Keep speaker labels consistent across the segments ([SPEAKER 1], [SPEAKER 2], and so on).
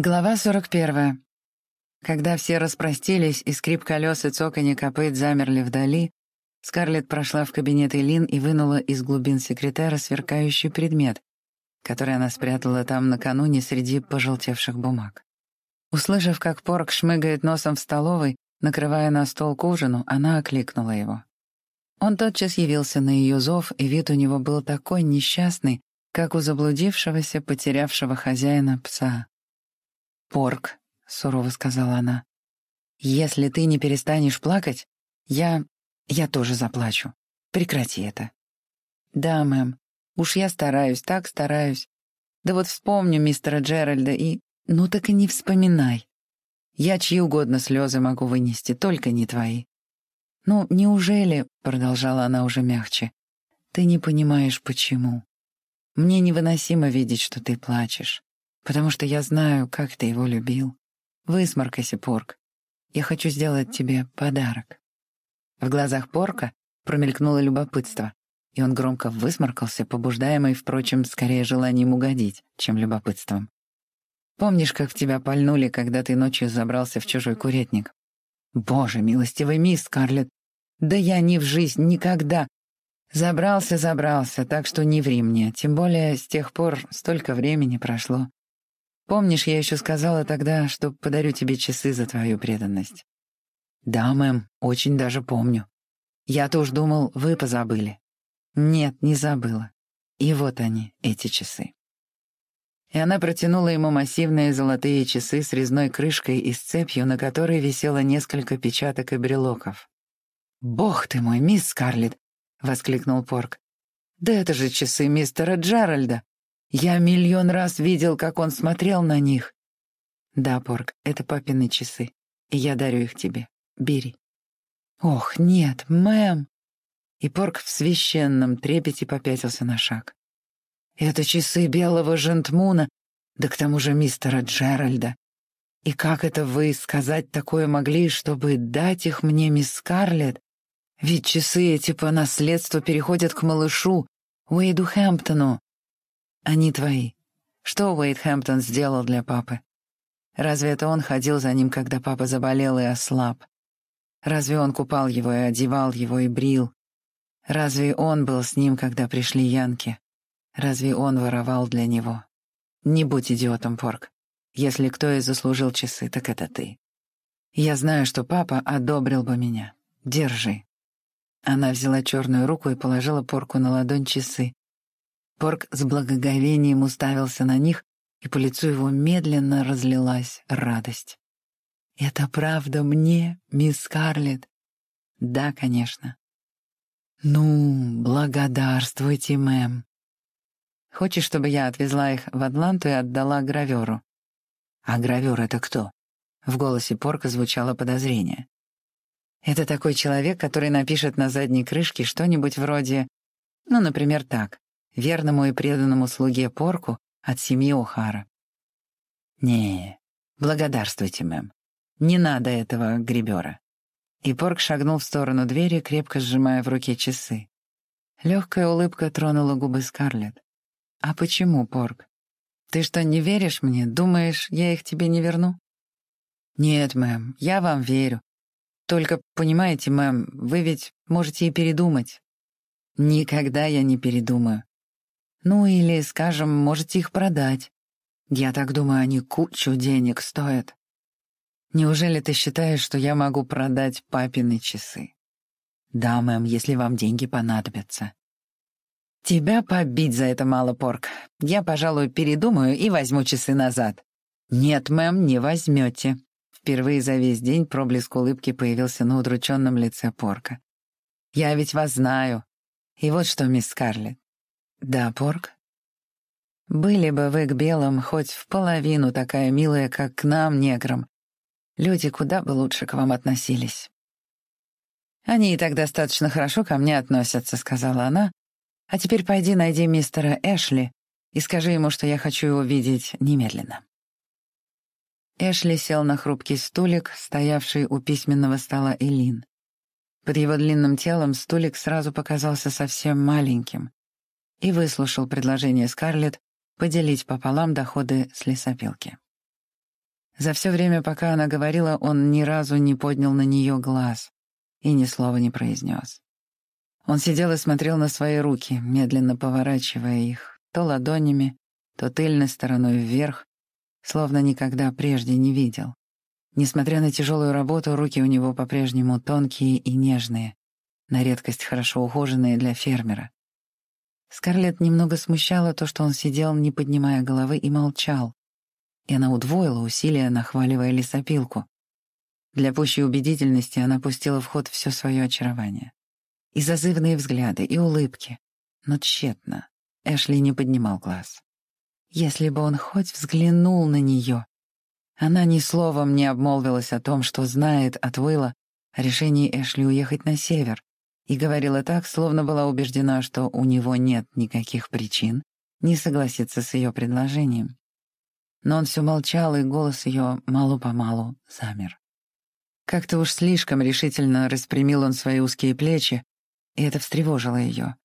[SPEAKER 1] Глава 41. Когда все распростились, и скрип колес и цоканье копыт замерли вдали, Скарлетт прошла в кабинет Элин и вынула из глубин секретера сверкающий предмет, который она спрятала там накануне среди пожелтевших бумаг. Услышав, как Порк шмыгает носом в столовой, накрывая на стол к ужину, она окликнула его. Он тотчас явился на ее зов, и вид у него был такой несчастный, как у заблудившегося, потерявшего хозяина пса. «Порк», — сурово сказала она, — «если ты не перестанешь плакать, я... я тоже заплачу. Прекрати это». «Да, мэм. Уж я стараюсь, так стараюсь. Да вот вспомню мистера Джеральда и... Ну так и не вспоминай. Я чьи угодно слезы могу вынести, только не твои». «Ну, неужели, — продолжала она уже мягче, — ты не понимаешь, почему? Мне невыносимо видеть, что ты плачешь потому что я знаю, как ты его любил. Высморкайся, Порк. Я хочу сделать тебе подарок». В глазах Порка промелькнуло любопытство, и он громко высморкался, побуждаемый, впрочем, скорее желанием угодить, чем любопытством. «Помнишь, как в тебя пальнули, когда ты ночью забрался в чужой курятник? Боже, милостивый мисс Скарлетт! Да я ни в жизнь, никогда! Забрался, забрался, так что не ври мне, тем более с тех пор столько времени прошло. Помнишь, я еще сказала тогда, что подарю тебе часы за твою преданность? Да, мэм, очень даже помню. Я-то уж думал, вы позабыли. Нет, не забыла. И вот они, эти часы. И она протянула ему массивные золотые часы с резной крышкой и с цепью, на которой висело несколько печаток и брелоков. «Бог ты мой, мисс Скарлетт!» — воскликнул Порк. «Да это же часы мистера Джеральда! Я миллион раз видел, как он смотрел на них. Да, Порк, это папины часы, и я дарю их тебе. Бери. Ох, нет, мэм. И Порк в священном трепете попятился на шаг. Это часы белого жентмуна, да к тому же мистера Джеральда. И как это вы сказать такое могли, чтобы дать их мне, мисс Скарлетт? Ведь часы эти по наследству переходят к малышу, Уэйду Хэмптону. Они твои. Что Уэйд Хэмптон сделал для папы? Разве это он ходил за ним, когда папа заболел и ослаб? Разве он купал его и одевал его и брил? Разве он был с ним, когда пришли янки? Разве он воровал для него? Не будь идиотом, Порк. Если кто и заслужил часы, так это ты. Я знаю, что папа одобрил бы меня. Держи. Она взяла черную руку и положила Порку на ладонь часы, Порк с благоговением уставился на них, и по лицу его медленно разлилась радость. «Это правда мне, мисс Скарлетт?» «Да, конечно». «Ну, благодарствуйте, мэм». «Хочешь, чтобы я отвезла их в Атланту и отдала граверу?» «А гравер — это кто?» В голосе Порка звучало подозрение. «Это такой человек, который напишет на задней крышке что-нибудь вроде... Ну, например, так верному и преданному слуге Порку от семьи О'Хара. «Не, благодарствуйте, мэм. Не надо этого гребера». И Порк шагнул в сторону двери, крепко сжимая в руке часы. Легкая улыбка тронула губы Скарлетт. «А почему, Порк? Ты что, не веришь мне? Думаешь, я их тебе не верну?» «Нет, мэм, я вам верю. Только, понимаете, мэм, вы ведь можете и передумать». «Никогда я не передумаю. Ну или, скажем, можете их продать. Я так думаю, они кучу денег стоят. Неужели ты считаешь, что я могу продать папины часы? Да, мэм, если вам деньги понадобятся. Тебя побить за это мало, Порк. Я, пожалуй, передумаю и возьму часы назад. Нет, мэм, не возьмете. Впервые за весь день проблеск улыбки появился на удрученном лице Порка. «Я ведь вас знаю. И вот что, мисс Скарлетт, «Да, Порк?» «Были бы вы к белым хоть в половину такая милая, как к нам, неграм. Люди куда бы лучше к вам относились». «Они и так достаточно хорошо ко мне относятся», — сказала она. «А теперь пойди найди мистера Эшли и скажи ему, что я хочу его видеть немедленно». Эшли сел на хрупкий стулик, стоявший у письменного стола Элин. Под его длинным телом стулик сразу показался совсем маленьким и выслушал предложение Скарлетт поделить пополам доходы с лесопилки. За все время, пока она говорила, он ни разу не поднял на нее глаз и ни слова не произнес. Он сидел и смотрел на свои руки, медленно поворачивая их, то ладонями, то тыльной стороной вверх, словно никогда прежде не видел. Несмотря на тяжелую работу, руки у него по-прежнему тонкие и нежные, на редкость хорошо ухоженные для фермера. Скарлетт немного смущало то, что он сидел, не поднимая головы, и молчал, и она удвоила усилия, нахваливая лесопилку. Для пущей убедительности она пустила в ход все свое очарование. И зазывные взгляды, и улыбки. Но тщетно. Эшли не поднимал глаз. Если бы он хоть взглянул на нее. Она ни словом не обмолвилась о том, что знает от Уилла о решении Эшли уехать на север, и говорила так, словно была убеждена, что у него нет никаких причин не согласиться с ее предложением. Но он все молчал, и голос ее мало-помалу замер. Как-то уж слишком решительно распрямил он свои узкие плечи, и это встревожило ее.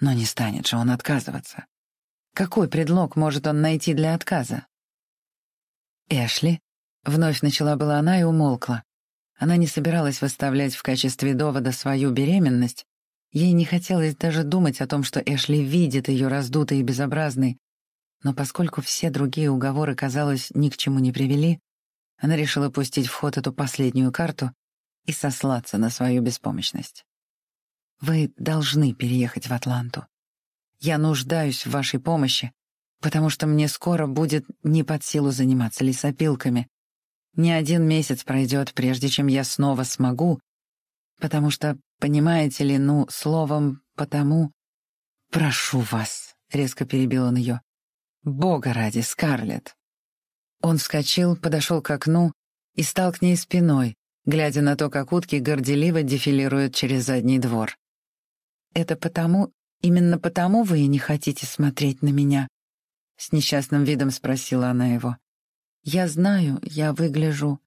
[SPEAKER 1] Но не станет же он отказываться. Какой предлог может он найти для отказа? «Эшли?» — вновь начала была она и умолкла. Она не собиралась выставлять в качестве довода свою беременность. Ей не хотелось даже думать о том, что Эшли видит ее раздутой и безобразной. Но поскольку все другие уговоры, казалось, ни к чему не привели, она решила пустить в ход эту последнюю карту и сослаться на свою беспомощность. «Вы должны переехать в Атланту. Я нуждаюсь в вашей помощи, потому что мне скоро будет не под силу заниматься лесопилками, не один месяц пройдет, прежде чем я снова смогу, потому что, понимаете ли, ну, словом «потому...» «Прошу вас», — резко перебил он ее. «Бога ради, Скарлетт». Он вскочил, подошел к окну и стал к ней спиной, глядя на то, как утки горделиво дефилируют через задний двор. «Это потому, именно потому вы и не хотите смотреть на меня?» С несчастным видом спросила она его. «Я знаю, я выгляжу...»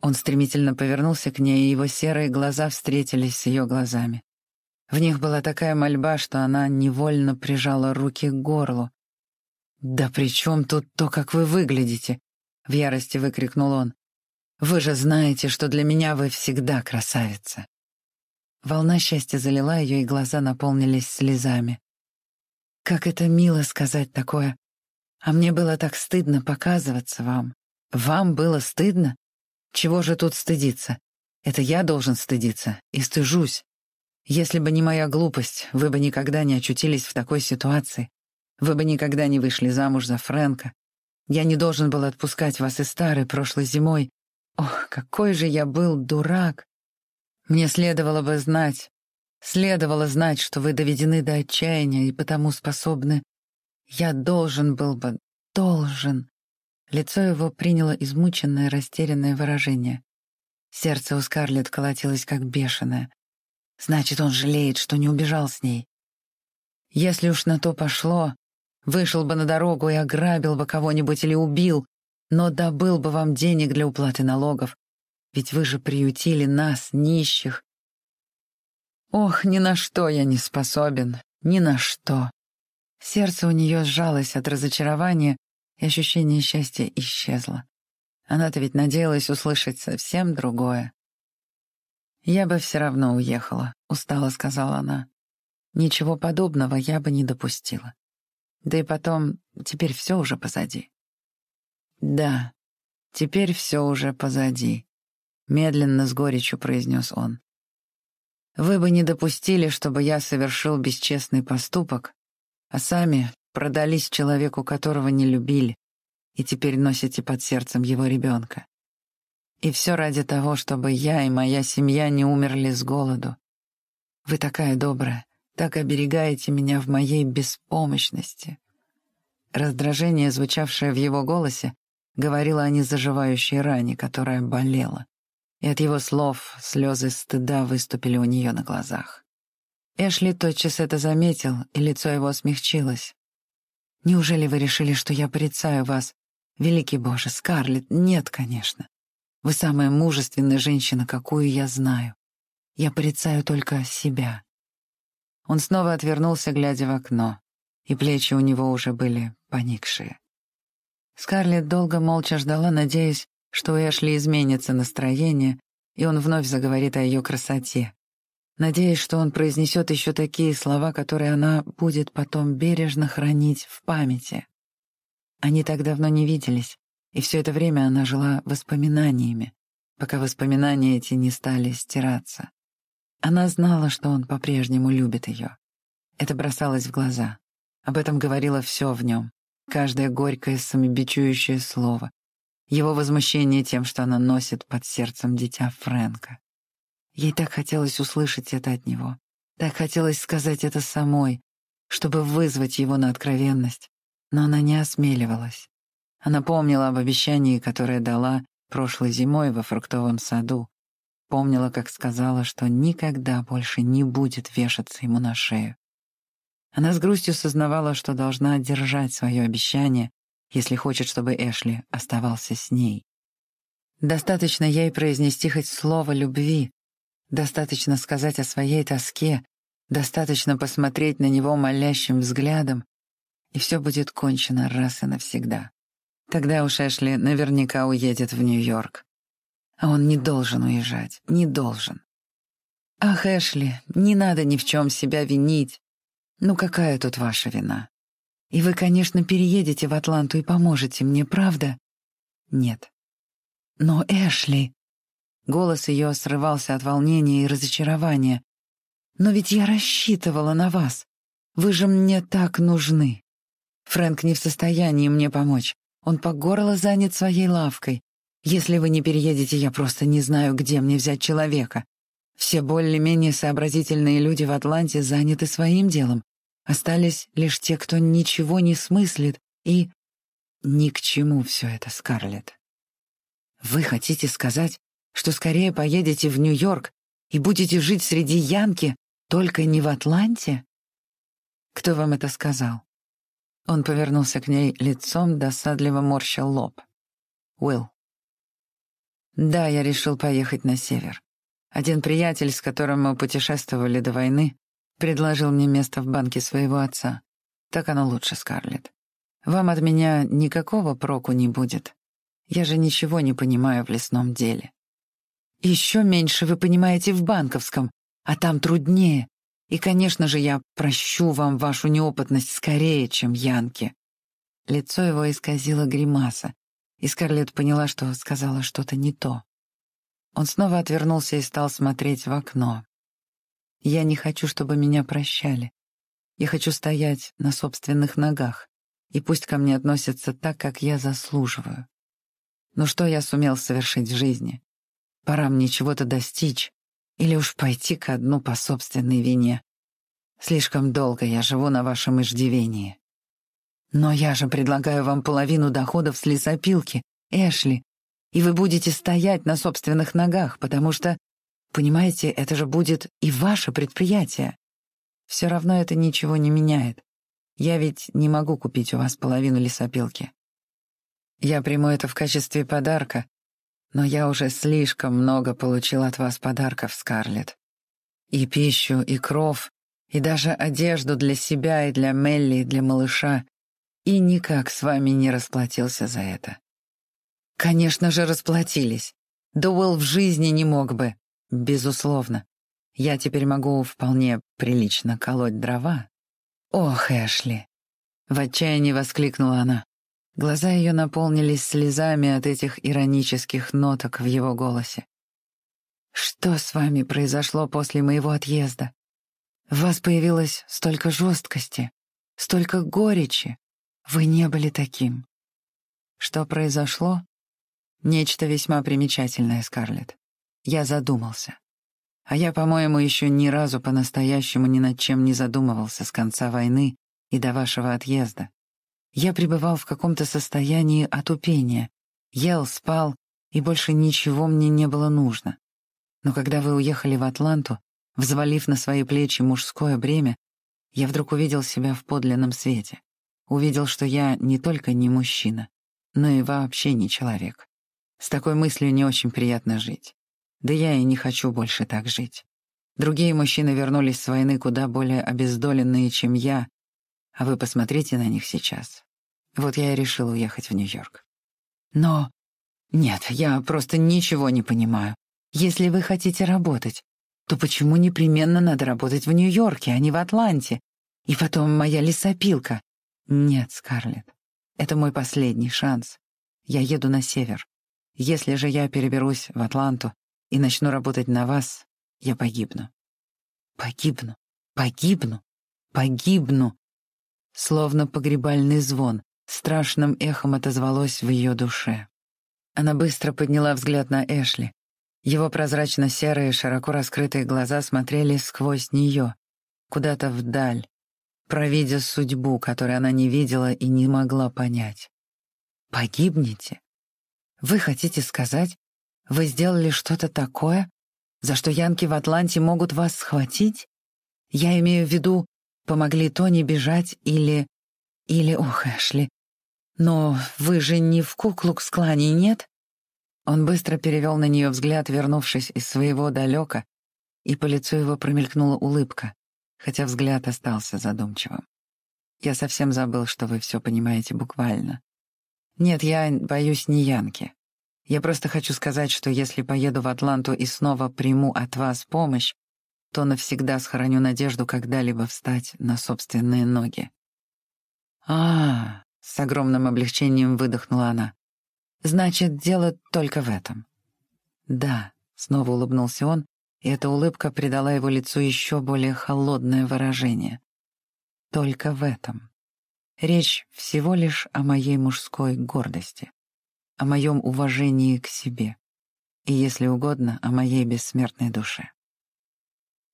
[SPEAKER 1] Он стремительно повернулся к ней, и его серые глаза встретились с ее глазами. В них была такая мольба, что она невольно прижала руки к горлу. «Да при чем тут то, как вы выглядите?» — в ярости выкрикнул он. «Вы же знаете, что для меня вы всегда красавица». Волна счастья залила ее, и глаза наполнились слезами. «Как это мило сказать такое, а мне было так стыдно показываться вам. Вам было стыдно? Чего же тут стыдиться? Это я должен стыдиться, и стыжусь. Если бы не моя глупость, вы бы никогда не очутились в такой ситуации. Вы бы никогда не вышли замуж за Фрэнка. Я не должен был отпускать вас и старой прошлой зимой. Ох, какой же я был дурак. Мне следовало бы знать, следовало знать, что вы доведены до отчаяния и потому способны я должен был бы, должен. Лицо его приняло измученное, растерянное выражение. Сердце у Скарлетт колотилось как бешеное. Значит, он жалеет, что не убежал с ней. Если уж на то пошло, вышел бы на дорогу и ограбил бы кого-нибудь или убил, но добыл бы вам денег для уплаты налогов, ведь вы же приютили нас, нищих. Ох, ни на что я не способен, ни на что. Сердце у нее сжалось от разочарования, и ощущение счастья исчезло. Она-то ведь надеялась услышать совсем другое. «Я бы все равно уехала», — устало сказала она. «Ничего подобного я бы не допустила. Да и потом, теперь все уже позади». «Да, теперь все уже позади», — медленно с горечью произнес он. «Вы бы не допустили, чтобы я совершил бесчестный поступок, а сами продались человеку, которого не любили, и теперь носите под сердцем его ребенка. И все ради того, чтобы я и моя семья не умерли с голоду. Вы такая добрая, так оберегаете меня в моей беспомощности. Раздражение, звучавшее в его голосе, говорило о незаживающей ране, которая болела. И от его слов слезы стыда выступили у нее на глазах. Эшли тотчас это заметил, и лицо его смягчилось. «Неужели вы решили, что я порицаю вас? Великий Боже, Скарлетт, нет, конечно. Вы самая мужественная женщина, какую я знаю. Я порицаю только себя». Он снова отвернулся, глядя в окно, и плечи у него уже были поникшие. Скарлетт долго молча ждала, надеясь, что у Эшли изменится настроение, и он вновь заговорит о ее красоте, надеясь, что он произнесет еще такие слова, которые она будет потом бережно хранить в памяти. Они так давно не виделись, и все это время она жила воспоминаниями, пока воспоминания эти не стали стираться. Она знала, что он по-прежнему любит ее. Это бросалось в глаза. Об этом говорило все в нем, каждое горькое самобичующее слово, его возмущение тем, что она носит под сердцем дитя Фрэнка. Ей так хотелось услышать это от него, так хотелось сказать это самой, чтобы вызвать его на откровенность, но она не осмеливалась. Она помнила об обещании, которое дала прошлой зимой во фруктовом саду, помнила, как сказала, что никогда больше не будет вешаться ему на шею. Она с грустью сознавала, что должна держать свое обещание, если хочет, чтобы Эшли оставался с ней. Достаточно ей произнести хоть слово любви, достаточно сказать о своей тоске, достаточно посмотреть на него молящим взглядом, и все будет кончено раз и навсегда. Тогда уж Эшли наверняка уедет в Нью-Йорк. А он не должен уезжать, не должен. Ах, Эшли, не надо ни в чем себя винить. Ну какая тут ваша вина? И вы, конечно, переедете в Атланту и поможете мне, правда? Нет. Но Эшли... Голос ее срывался от волнения и разочарования. «Но ведь я рассчитывала на вас. Вы же мне так нужны. Фрэнк не в состоянии мне помочь. Он по горло занят своей лавкой. Если вы не переедете, я просто не знаю, где мне взять человека. Все более-менее сообразительные люди в Атланте заняты своим делом, Остались лишь те, кто ничего не смыслит, и... Ни к чему все это, Скарлетт. Вы хотите сказать, что скорее поедете в Нью-Йорк и будете жить среди Янки, только не в Атланте? Кто вам это сказал? Он повернулся к ней лицом, досадливо морщил лоб. Уилл. Да, я решил поехать на север. Один приятель, с которым мы путешествовали до войны, Предложил мне место в банке своего отца. Так оно лучше, Скарлетт. Вам от меня никакого проку не будет. Я же ничего не понимаю в лесном деле. Еще меньше вы понимаете в банковском, а там труднее. И, конечно же, я прощу вам вашу неопытность скорее, чем Янки. Лицо его исказило гримаса, и Скарлетт поняла, что сказала что-то не то. Он снова отвернулся и стал смотреть в окно. Я не хочу, чтобы меня прощали. Я хочу стоять на собственных ногах, и пусть ко мне относятся так, как я заслуживаю. Но что я сумел совершить в жизни? Пора мне чего-то достичь, или уж пойти ко дну по собственной вине. Слишком долго я живу на вашем иждивении. Но я же предлагаю вам половину доходов с лесопилки, Эшли, и вы будете стоять на собственных ногах, потому что Понимаете, это же будет и ваше предприятие. Все равно это ничего не меняет. Я ведь не могу купить у вас половину лесопилки. Я приму это в качестве подарка, но я уже слишком много получил от вас подарков, Скарлетт. И пищу, и кров, и даже одежду для себя и для Мелли, и для малыша, и никак с вами не расплатился за это. Конечно же, расплатились. Дуэлл в жизни не мог бы. Безусловно. Я теперь могу вполне прилично колоть дрова. Ох, Эшли! В отчаянии воскликнула она. Глаза ее наполнились слезами от этих иронических ноток в его голосе. «Что с вами произошло после моего отъезда? В вас появилось столько жесткости, столько горечи. Вы не были таким». «Что произошло?» «Нечто весьма примечательное, Скарлетт. Я задумался. А я, по-моему, еще ни разу по-настоящему ни над чем не задумывался с конца войны и до вашего отъезда. Я пребывал в каком-то состоянии отупения, ел, спал, и больше ничего мне не было нужно. Но когда вы уехали в Атланту, взвалив на свои плечи мужское бремя, я вдруг увидел себя в подлинном свете. Увидел, что я не только не мужчина, но и вообще не человек. С такой мыслью не очень приятно жить. Да я и не хочу больше так жить. Другие мужчины вернулись с войны куда более обездоленные, чем я, а вы посмотрите на них сейчас. Вот я и решил уехать в Нью-Йорк. Но Нет, я просто ничего не понимаю. Если вы хотите работать, то почему непременно надо работать в Нью-Йорке, а не в Атланте? И потом моя лесопилка. Нет, Скарлетт, это мой последний шанс. Я еду на север. Если же я переберусь в Атланту и начну работать на вас, я погибну. Погибну, погибну, погибну. Словно погребальный звон, страшным эхом отозвалось в ее душе. Она быстро подняла взгляд на Эшли. Его прозрачно-серые, широко раскрытые глаза смотрели сквозь нее, куда-то вдаль, провидя судьбу, которую она не видела и не могла понять. «Погибнете? Вы хотите сказать, вы сделали что-то такое, за что янки в Атланте могут вас схватить? Я имею в виду, помогли Тони бежать или... Или, ох, Эшли, но вы же не в Куклукс-клане, нет?» Он быстро перевел на нее взгляд, вернувшись из своего далека, и по лицу его промелькнула улыбка, хотя взгляд остался задумчивым. «Я совсем забыл, что вы все понимаете буквально. Нет, я боюсь не Янки. Я просто хочу сказать, что если поеду в Атланту и снова приму от вас помощь, то навсегда сохраню надежду когда-либо встать на собственные ноги. А, с огромным облегчением выдохнула она. Значит, дело только в этом. Да, снова улыбнулся он, и эта улыбка придала его лицу еще более холодное выражение. Только в этом. Речь всего лишь о моей мужской гордости, о моем уважении к себе и, если угодно, о моей бессмертной душе.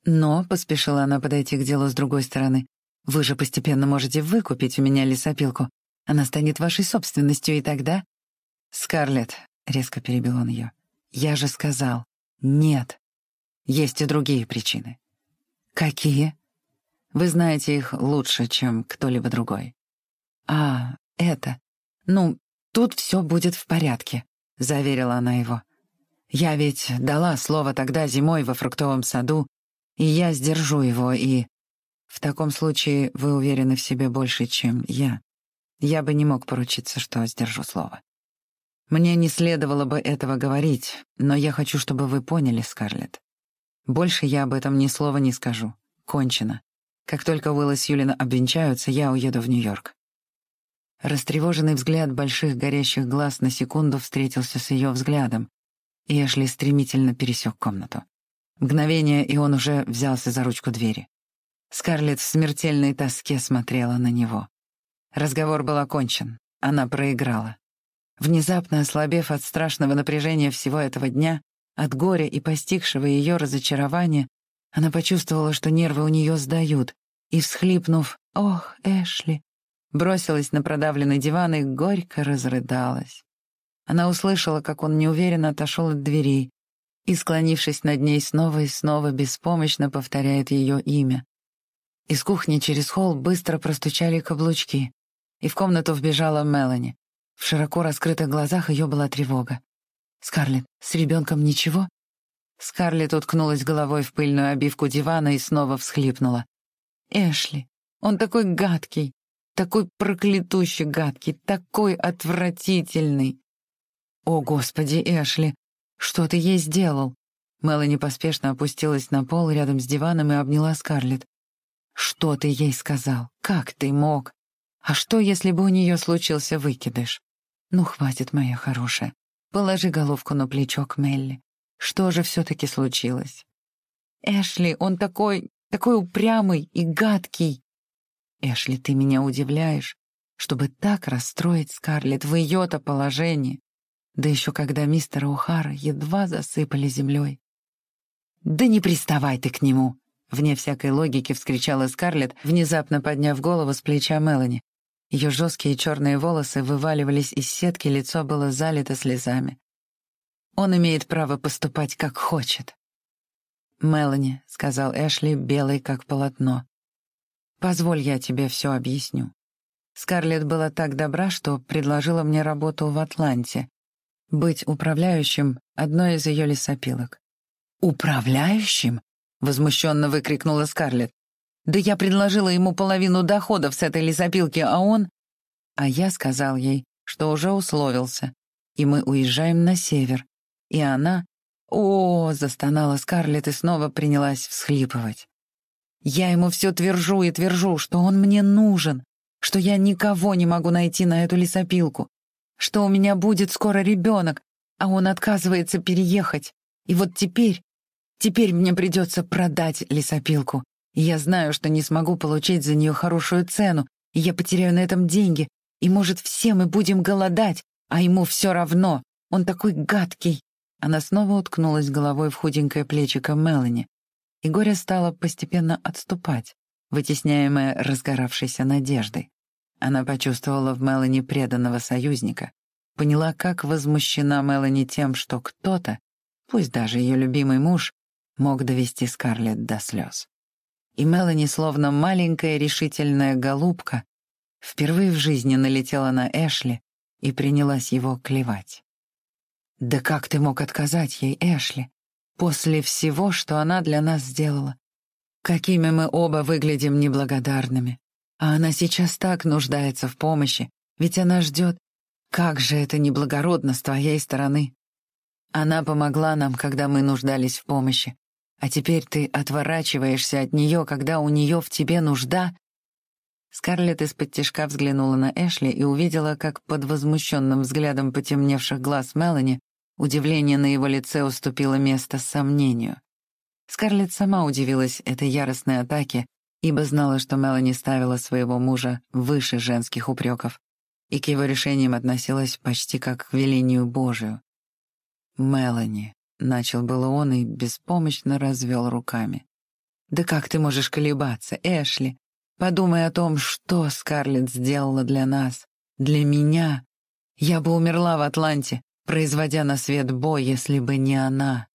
[SPEAKER 1] Но, — поспешила она подойти к делу с другой стороны, — вы же постепенно можете выкупить у меня лесопилку. Она станет вашей собственностью, и тогда... «Скарлетт», — резко перебил он ее, — «я же сказал, нет. Есть и другие причины». «Какие?» «Вы знаете их лучше, чем кто-либо другой». «А, это... Ну, тут все будет в порядке», — заверила она его. «Я ведь дала слово тогда зимой во фруктовом саду, и я сдержу его, и... В таком случае вы уверены в себе больше, чем я. Я бы не мог поручиться, что сдержу слово. Мне не следовало бы этого говорить, но я хочу, чтобы вы поняли, Скарлетт. Больше я об этом ни слова не скажу. Кончено. Как только Уилл и Сьюлина обвенчаются, я уеду в Нью-Йорк. Растревоженный взгляд больших горящих глаз на секунду встретился с ее взглядом, и Эшли стремительно пересек комнату. Мгновение, и он уже взялся за ручку двери. Скарлетт в смертельной тоске смотрела на него. Разговор был окончен. Она проиграла. Внезапно ослабев от страшного напряжения всего этого дня, от горя и постигшего ее разочарования, она почувствовала, что нервы у нее сдают, и, всхлипнув «Ох, Эшли!», бросилась на продавленный диван и горько разрыдалась. Она услышала, как он неуверенно отошел от дверей и, склонившись над ней снова и снова, беспомощно повторяет ее имя. Из кухни через холл быстро простучали каблучки, и в комнату вбежала Мелани. В широко раскрытых глазах ее была тревога. «Скарлетт, с ребенком ничего?» Скарлетт уткнулась головой в пыльную обивку дивана и снова всхлипнула. «Эшли, он такой гадкий, такой проклятущий гадкий, такой отвратительный!» «О, Господи, Эшли, что ты ей сделал?» Мелани поспешно опустилась на пол рядом с диваном и обняла Скарлетт. «Что ты ей сказал? Как ты мог? А что, если бы у нее случился выкидыш? Ну, хватит, моя хорошая. Положи головку на плечо к Мелли. Что же все-таки случилось? Эшли, он такой, такой упрямый и гадкий. Эшли, ты меня удивляешь, чтобы так расстроить Скарлетт в ее-то положении. Да еще когда мистера Ухара едва засыпали землей. «Да не приставай ты к нему!» Вне всякой логики вскричала Скарлетт, внезапно подняв голову с плеча Мелани. Ее жесткие черные волосы вываливались из сетки, лицо было залито слезами. Он имеет право поступать, как хочет. «Мелани», — сказал Эшли, белый как полотно. «Позволь, я тебе все объясню. Скарлетт была так добра, что предложила мне работу в Атланте, быть управляющим одной из ее лесопилок». «Управляющим?» — возмущенно выкрикнула Скарлетт. Да я предложила ему половину доходов с этой лесопилки, а он... А я сказал ей, что уже условился, и мы уезжаем на север. И она... О, застонала Скарлетт и снова принялась всхлипывать. Я ему все твержу и твержу, что он мне нужен, что я никого не могу найти на эту лесопилку, что у меня будет скоро ребенок, а он отказывается переехать. И вот теперь, теперь мне придется продать лесопилку. Я знаю, что не смогу получить за нее хорошую цену, и я потеряю на этом деньги, и, может, все мы будем голодать, а ему все равно. Он такой гадкий. Она снова уткнулась головой в худенькое плечико Мелани, и горе стало постепенно отступать, вытесняемое разгоравшейся надеждой. Она почувствовала в Мелани преданного союзника, поняла, как возмущена Мелани тем, что кто-то, пусть даже ее любимый муж, мог довести Скарлетт до слез. И Мелани, словно маленькая решительная голубка, впервые в жизни налетела на Эшли и принялась его клевать. «Да как ты мог отказать ей, Эшли? После всего, что она для нас сделала. Какими мы оба выглядим неблагодарными. А она сейчас так нуждается в помощи, ведь она ждет. Как же это неблагородно с твоей стороны. Она помогла нам, когда мы нуждались в помощи. А теперь ты отворачиваешься от нее, когда у нее в тебе нужда. Скарлетт из-под тишка взглянула на Эшли и увидела, как под возмущенным взглядом потемневших глаз Мелани Удивление на его лице уступило место сомнению. Скарлетт сама удивилась этой яростной атаке, ибо знала, что Мелани ставила своего мужа выше женских упреков и к его решениям относилась почти как к велению Божию. «Мелани», — начал было он и беспомощно развел руками. «Да как ты можешь колебаться, Эшли? Подумай о том, что Скарлетт сделала для нас, для меня. Я бы умерла в Атланте, производя на свет бой, если бы не она.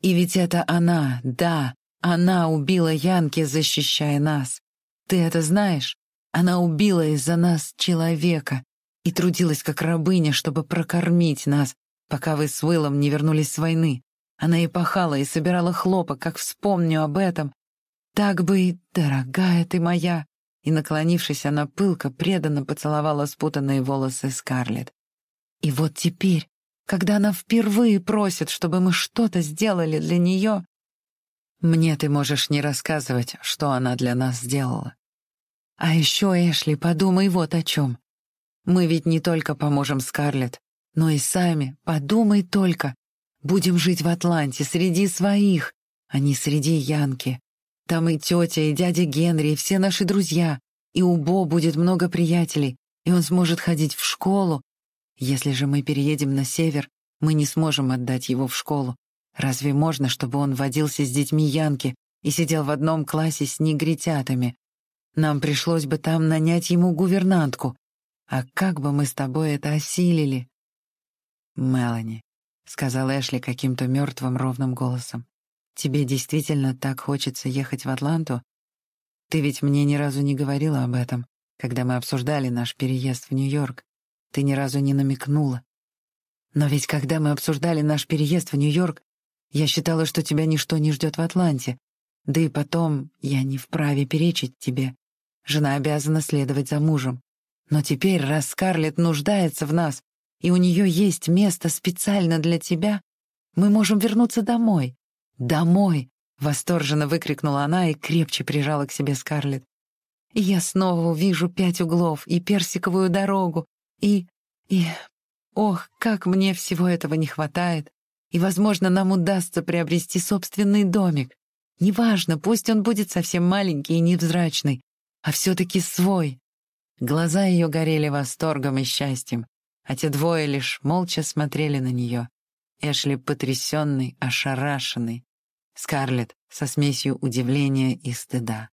[SPEAKER 1] И ведь это она, да, она убила Янки, защищая нас. Ты это знаешь? Она убила из-за нас человека и трудилась как рабыня, чтобы прокормить нас, пока вы с Уиллом не вернулись с войны. Она и пахала, и собирала хлопок, как вспомню об этом. Так бы, дорогая ты моя!» И, наклонившись, она пылко, преданно поцеловала спутанные волосы Скарлетт. И вот теперь, когда она впервые просит, чтобы мы что-то сделали для нее, мне ты можешь не рассказывать, что она для нас сделала. А еще, Эшли, подумай вот о чем. Мы ведь не только поможем Скарлетт, но и сами, подумай только, будем жить в Атланте среди своих, а не среди Янки. Там и тетя, и дядя Генри, и все наши друзья, и у Бо будет много приятелей, и он сможет ходить в школу, если же мы переедем на север, мы не сможем отдать его в школу. Разве можно, чтобы он водился с детьми Янки и сидел в одном классе с негритятами? Нам пришлось бы там нанять ему гувернантку. А как бы мы с тобой это осилили? Мелани, — сказал Эшли каким-то мертвым ровным голосом, — тебе действительно так хочется ехать в Атланту? Ты ведь мне ни разу не говорила об этом, когда мы обсуждали наш переезд в Нью-Йорк. Ты ни разу не намекнула. Но ведь когда мы обсуждали наш переезд в Нью-Йорк, я считала, что тебя ничто не ждет в Атланте. Да и потом, я не вправе перечить тебе. Жена обязана следовать за мужем. Но теперь, раз Скарлетт нуждается в нас, и у нее есть место специально для тебя, мы можем вернуться домой. Домой! Восторженно выкрикнула она и крепче прижала к себе Скарлетт. И я снова увижу пять углов и персиковую дорогу, и... и... Ох, как мне всего этого не хватает. И, возможно, нам удастся приобрести собственный домик. Неважно, пусть он будет совсем маленький и невзрачный, а все-таки свой. Глаза ее горели восторгом и счастьем, а те двое лишь молча смотрели на нее. Эшли потрясенный, ошарашенный. Скарлетт со смесью удивления и стыда.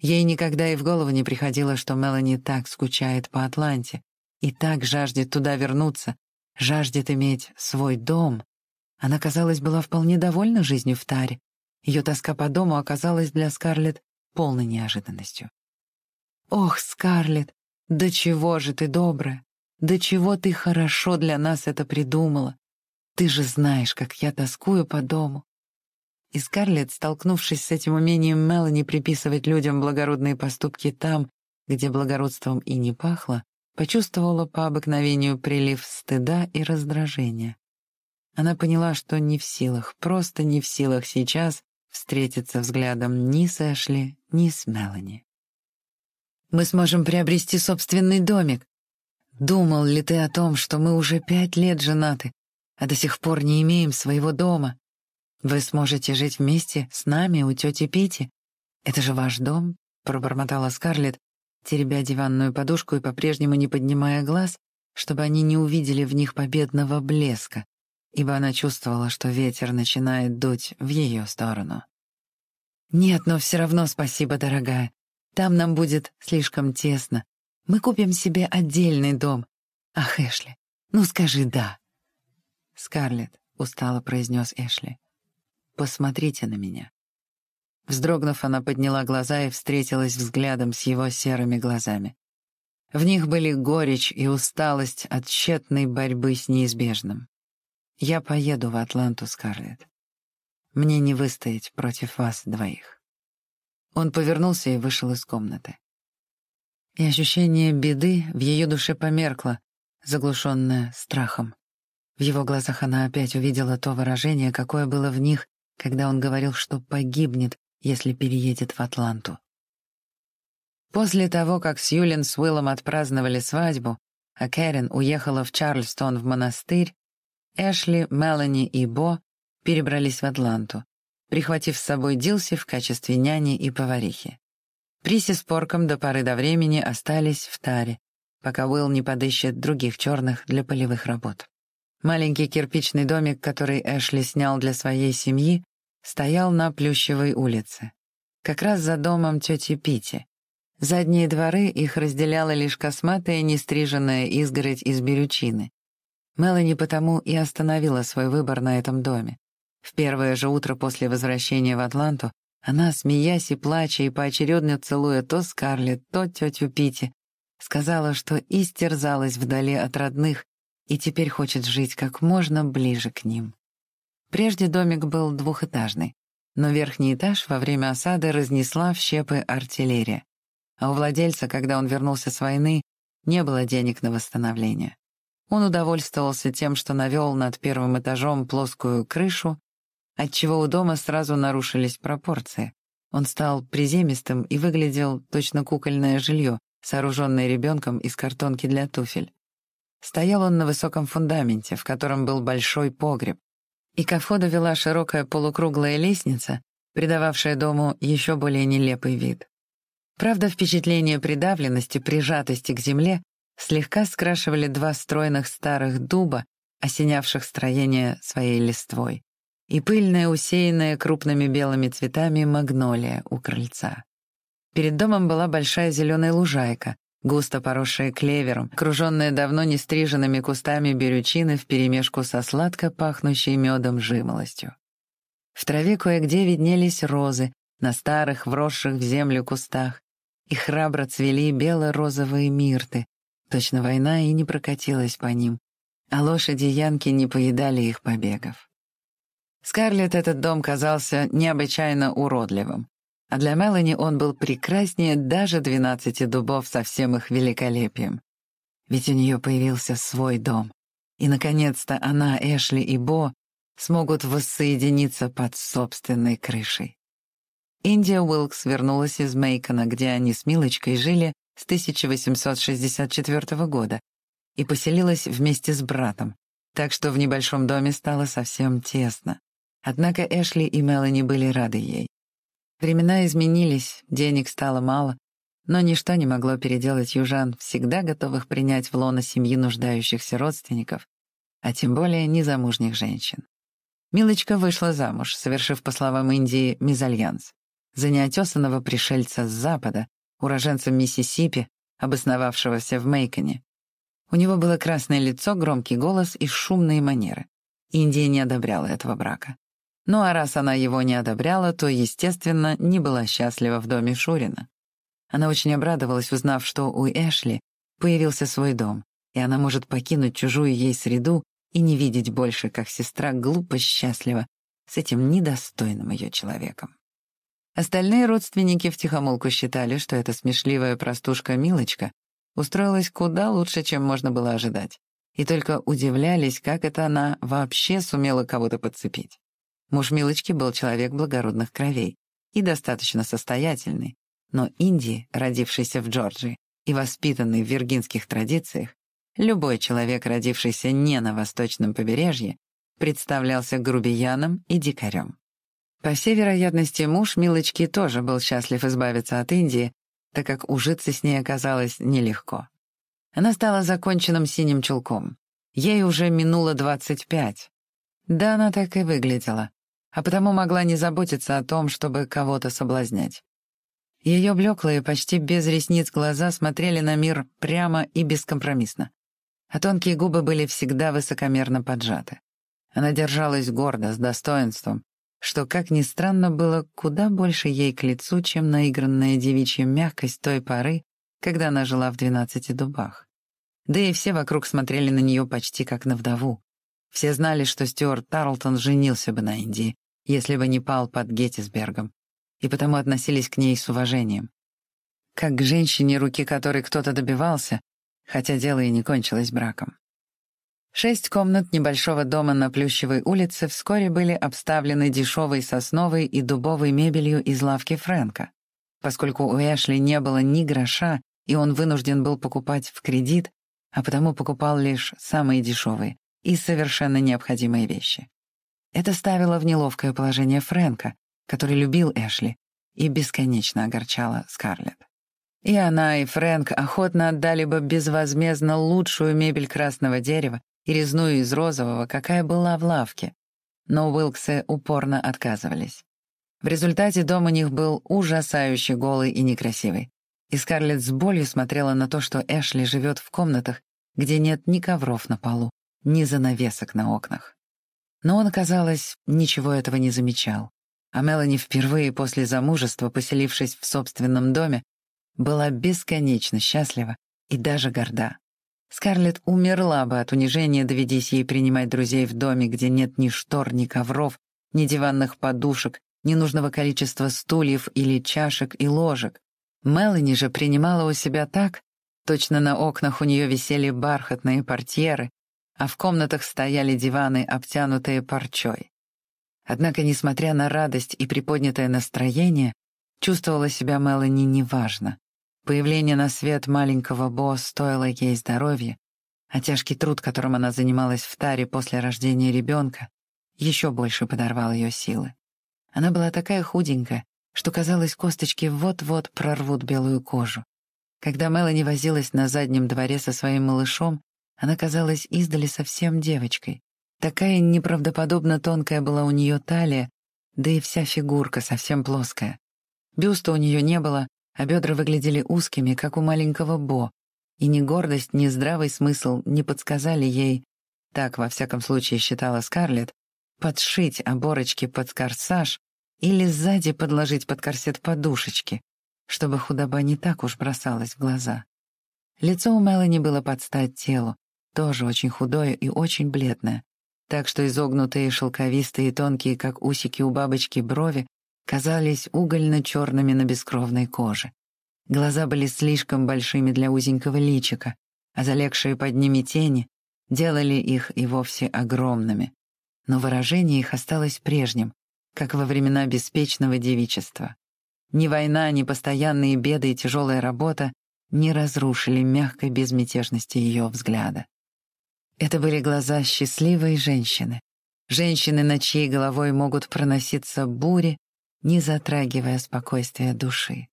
[SPEAKER 1] Ей никогда и в голову не приходило, что Мелани так скучает по Атланте, и так жаждет туда вернуться, жаждет иметь свой дом. Она, казалось, была вполне довольна жизнью в Таре. Ее тоска по дому оказалась для Скарлетт полной неожиданностью. «Ох, Скарлетт, да чего же ты добрая! Да чего ты хорошо для нас это придумала! Ты же знаешь, как я тоскую по дому!» И Скарлетт, столкнувшись с этим умением Мелани приписывать людям благородные поступки там, где благородством и не пахло, почувствовала по обыкновению прилив стыда и раздражения. Она поняла, что не в силах, просто не в силах сейчас встретиться взглядом ни с Эшли, ни с Мелани. «Мы сможем приобрести собственный домик. Думал ли ты о том, что мы уже пять лет женаты, а до сих пор не имеем своего дома? Вы сможете жить вместе с нами у тети Пити? Это же ваш дом?» — пробормотала Скарлетт, теребя диванную подушку и по-прежнему не поднимая глаз, чтобы они не увидели в них победного блеска, ибо она чувствовала, что ветер начинает дуть в ее сторону. «Нет, но все равно спасибо, дорогая. Там нам будет слишком тесно. Мы купим себе отдельный дом. Ах, Эшли, ну скажи «да». «Скарлетт», — устало произнес Эшли, — «посмотрите на меня». Вздрогнув, она подняла глаза и встретилась взглядом с его серыми глазами. В них были горечь и усталость от тщетной борьбы с неизбежным. «Я поеду в Атланту, Скарлетт. Мне не выстоять против вас двоих». Он повернулся и вышел из комнаты. И ощущение беды в ее душе померкло, заглушенное страхом. В его глазах она опять увидела то выражение, какое было в них, когда он говорил, что погибнет, если переедет в Атланту. После того, как Сьюлин с Уиллом отпраздновали свадьбу, а Кэрин уехала в Чарльстон в монастырь, Эшли, Мелани и Бо перебрались в Атланту, прихватив с собой Дилси в качестве няни и поварихи. Приси с Порком до поры до времени остались в таре, пока Уилл не подыщет других черных для полевых работ. Маленький кирпичный домик, который Эшли снял для своей семьи, стоял на Плющевой улице, как раз за домом тети Пити. Задние дворы их разделяла лишь косматая нестриженная изгородь из берючины. Мелани потому и остановила свой выбор на этом доме. В первое же утро после возвращения в Атланту она, смеясь и плача, и поочередно целуя то Скарлетт, то тетю Пити, сказала, что истерзалась вдали от родных и теперь хочет жить как можно ближе к ним. Прежде домик был двухэтажный, но верхний этаж во время осады разнесла в щепы артиллерия, а у владельца, когда он вернулся с войны, не было денег на восстановление. Он удовольствовался тем, что навел над первым этажом плоскую крышу, отчего у дома сразу нарушились пропорции. Он стал приземистым и выглядел точно кукольное жилье, сооруженное ребенком из картонки для туфель. Стоял он на высоком фундаменте, в котором был большой погреб, и ко входу вела широкая полукруглая лестница, придававшая дому еще более нелепый вид. Правда, впечатление придавленности, прижатости к земле слегка скрашивали два стройных старых дуба, осенявших строение своей листвой, и пыльная, усеянная крупными белыми цветами магнолия у крыльца. Перед домом была большая зеленая лужайка, густо поросшая клевером, окруженная давно не стриженными кустами берючины вперемешку со сладко пахнущей медом жимолостью. В траве кое-где виднелись розы на старых, вросших в землю кустах, и храбро цвели бело-розовые мирты. Точно война и не прокатилась по ним, а лошади Янки не поедали их побегов. Скарлетт этот дом казался необычайно уродливым а для Мелани он был прекраснее даже двенадцати дубов со всем их великолепием. Ведь у нее появился свой дом. И, наконец-то, она, Эшли и Бо смогут воссоединиться под собственной крышей. Индия Уилкс вернулась из Мейкона, где они с Милочкой жили с 1864 года, и поселилась вместе с братом, так что в небольшом доме стало совсем тесно. Однако Эшли и Мелани были рады ей. Времена изменились, денег стало мало, но ничто не могло переделать южан, всегда готовых принять в лоно семьи нуждающихся родственников, а тем более незамужних женщин. Милочка вышла замуж, совершив, по словам Индии, мезальянс, за неотесанного пришельца с запада, уроженца Миссисипи, обосновавшегося в Мейконе. У него было красное лицо, громкий голос и шумные манеры. Индия не одобряла этого брака. Ну а раз она его не одобряла, то, естественно, не была счастлива в доме Шурина. Она очень обрадовалась, узнав, что у Эшли появился свой дом, и она может покинуть чужую ей среду и не видеть больше, как сестра глупо счастлива с этим недостойным ее человеком. Остальные родственники втихомолку считали, что эта смешливая простушка Милочка устроилась куда лучше, чем можно было ожидать. И только удивлялись, как это она вообще сумела кого-то подцепить. Муж Милочки был человек благородных кровей и достаточно состоятельный, но Инди, родившийся в Джорджии и воспитанный в виргинских традициях, любой человек, родившийся не на восточном побережье, представлялся грубияном и дикарем. По всей вероятности, муж Милочки тоже был счастлив избавиться от Индии, так как ужиться с ней оказалось нелегко. Она стала законченным синим чулком. Ей уже минуло 25. Да, она так и выглядела, а потому могла не заботиться о том, чтобы кого-то соблазнять. Ее блеклые, почти без ресниц глаза смотрели на мир прямо и бескомпромиссно, а тонкие губы были всегда высокомерно поджаты. Она держалась гордо, с достоинством, что, как ни странно, было куда больше ей к лицу, чем наигранная девичья мягкость той поры, когда она жила в двенадцати дубах. Да и все вокруг смотрели на нее почти как на вдову. Все знали, что Стюарт Тарлтон женился бы на Индии, если бы не пал под Геттисбергом, и потому относились к ней с уважением. Как к женщине, руки которой кто-то добивался, хотя дело и не кончилось браком. Шесть комнат небольшого дома на Плющевой улице вскоре были обставлены дешевой сосновой и дубовой мебелью из лавки Фрэнка. Поскольку у Эшли не было ни гроша, и он вынужден был покупать в кредит, а потому покупал лишь самые дешевые и совершенно необходимые вещи. Это ставило в неловкое положение Фрэнка, который любил Эшли, и бесконечно огорчало Скарлетт. И она, и Фрэнк охотно отдали бы безвозмездно лучшую мебель красного дерева и резную из розового, какая была в лавке. Но Уилксы упорно отказывались. В результате дом у них был ужасающе голый и некрасивый. И Скарлетт с болью смотрела на то, что Эшли живет в комнатах, где нет ни ковров на полу, ни занавесок на окнах. Но он, казалось, ничего этого не замечал. А Мелани впервые после замужества, поселившись в собственном доме, была бесконечно счастлива и даже горда. Скарлетт умерла бы от унижения, доведись ей принимать друзей в доме, где нет ни штор, ни ковров, ни диванных подушек, ни нужного количества стульев или чашек и ложек. Мелани же принимала у себя так, точно на окнах у нее висели бархатные портьеры, а в комнатах стояли диваны, обтянутые парчой. Однако, несмотря на радость и приподнятое настроение, чувствовала себя Мелани неважно. Появление на свет маленького Бо стоило ей здоровья, а тяжкий труд, которым она занималась в таре после рождения ребенка, еще больше подорвал ее силы. Она была такая худенькая, что, казалось, косточки вот-вот прорвут белую кожу. Когда Мелани возилась на заднем дворе со своим малышом, она казалась издали совсем девочкой. Такая неправдоподобно тонкая была у нее талия, да и вся фигурка совсем плоская. Бюста у нее не было, а бедра выглядели узкими, как у маленького Бо, и ни гордость, ни здравый смысл не подсказали ей, так, во всяком случае, считала Скарлетт, подшить оборочки под корсаж или сзади подложить под корсет подушечки, чтобы худоба не так уж бросалась в глаза. Лицо у Мелани было под стать телу, тоже очень худое и очень бледное, так что изогнутые шелковистые и тонкие, как усики у бабочки, брови казались угольно-черными на бескровной коже. Глаза были слишком большими для узенького личика, а залегшие под ними тени делали их и вовсе огромными. Но выражение их осталось прежним, как во времена беспечного девичества. Ни война, ни постоянные беды и тяжелая работа не разрушили мягкой безмятежности ее взгляда. Это были глаза счастливой женщины, женщины, над чьей головой могут проноситься бури не затрагивая спокойствия души.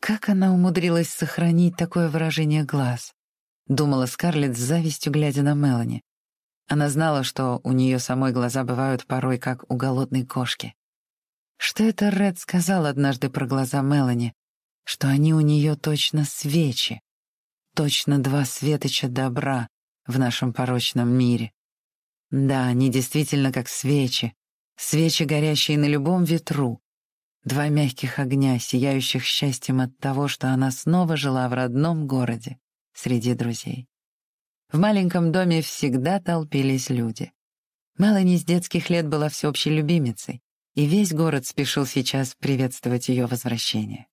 [SPEAKER 1] Как она умудрилась сохранить такое выражение глаз? Думала Скарлетт с завистью, глядя на Мелани. Она знала, что у нее самой глаза бывают порой как у голодной кошки. Что это Ред сказал однажды про глаза Мелани? Что они у нее точно свечи. Точно два светоча добра в нашем порочном мире. Да, они действительно как свечи, свечи, горящие на любом ветру, два мягких огня, сияющих счастьем от того, что она снова жила в родном городе, среди друзей. В маленьком доме всегда толпились люди. Мелани с детских лет была всеобщей любимицей, и весь город спешил сейчас приветствовать ее возвращение.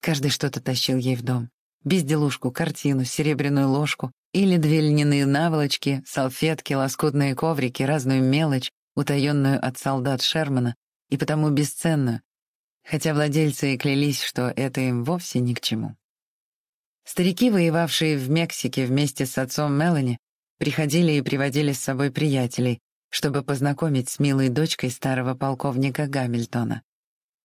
[SPEAKER 1] Каждый что-то тащил ей в дом. Безделушку, картину, серебряную ложку или две льняные наволочки, салфетки, лоскутные коврики, разную мелочь, утаенную от солдат Шермана и потому бесценную, хотя владельцы и клялись, что это им вовсе ни к чему. Старики, воевавшие в Мексике вместе с отцом Мелани, приходили и приводили с собой приятелей, чтобы познакомить с милой дочкой старого полковника Гамильтона.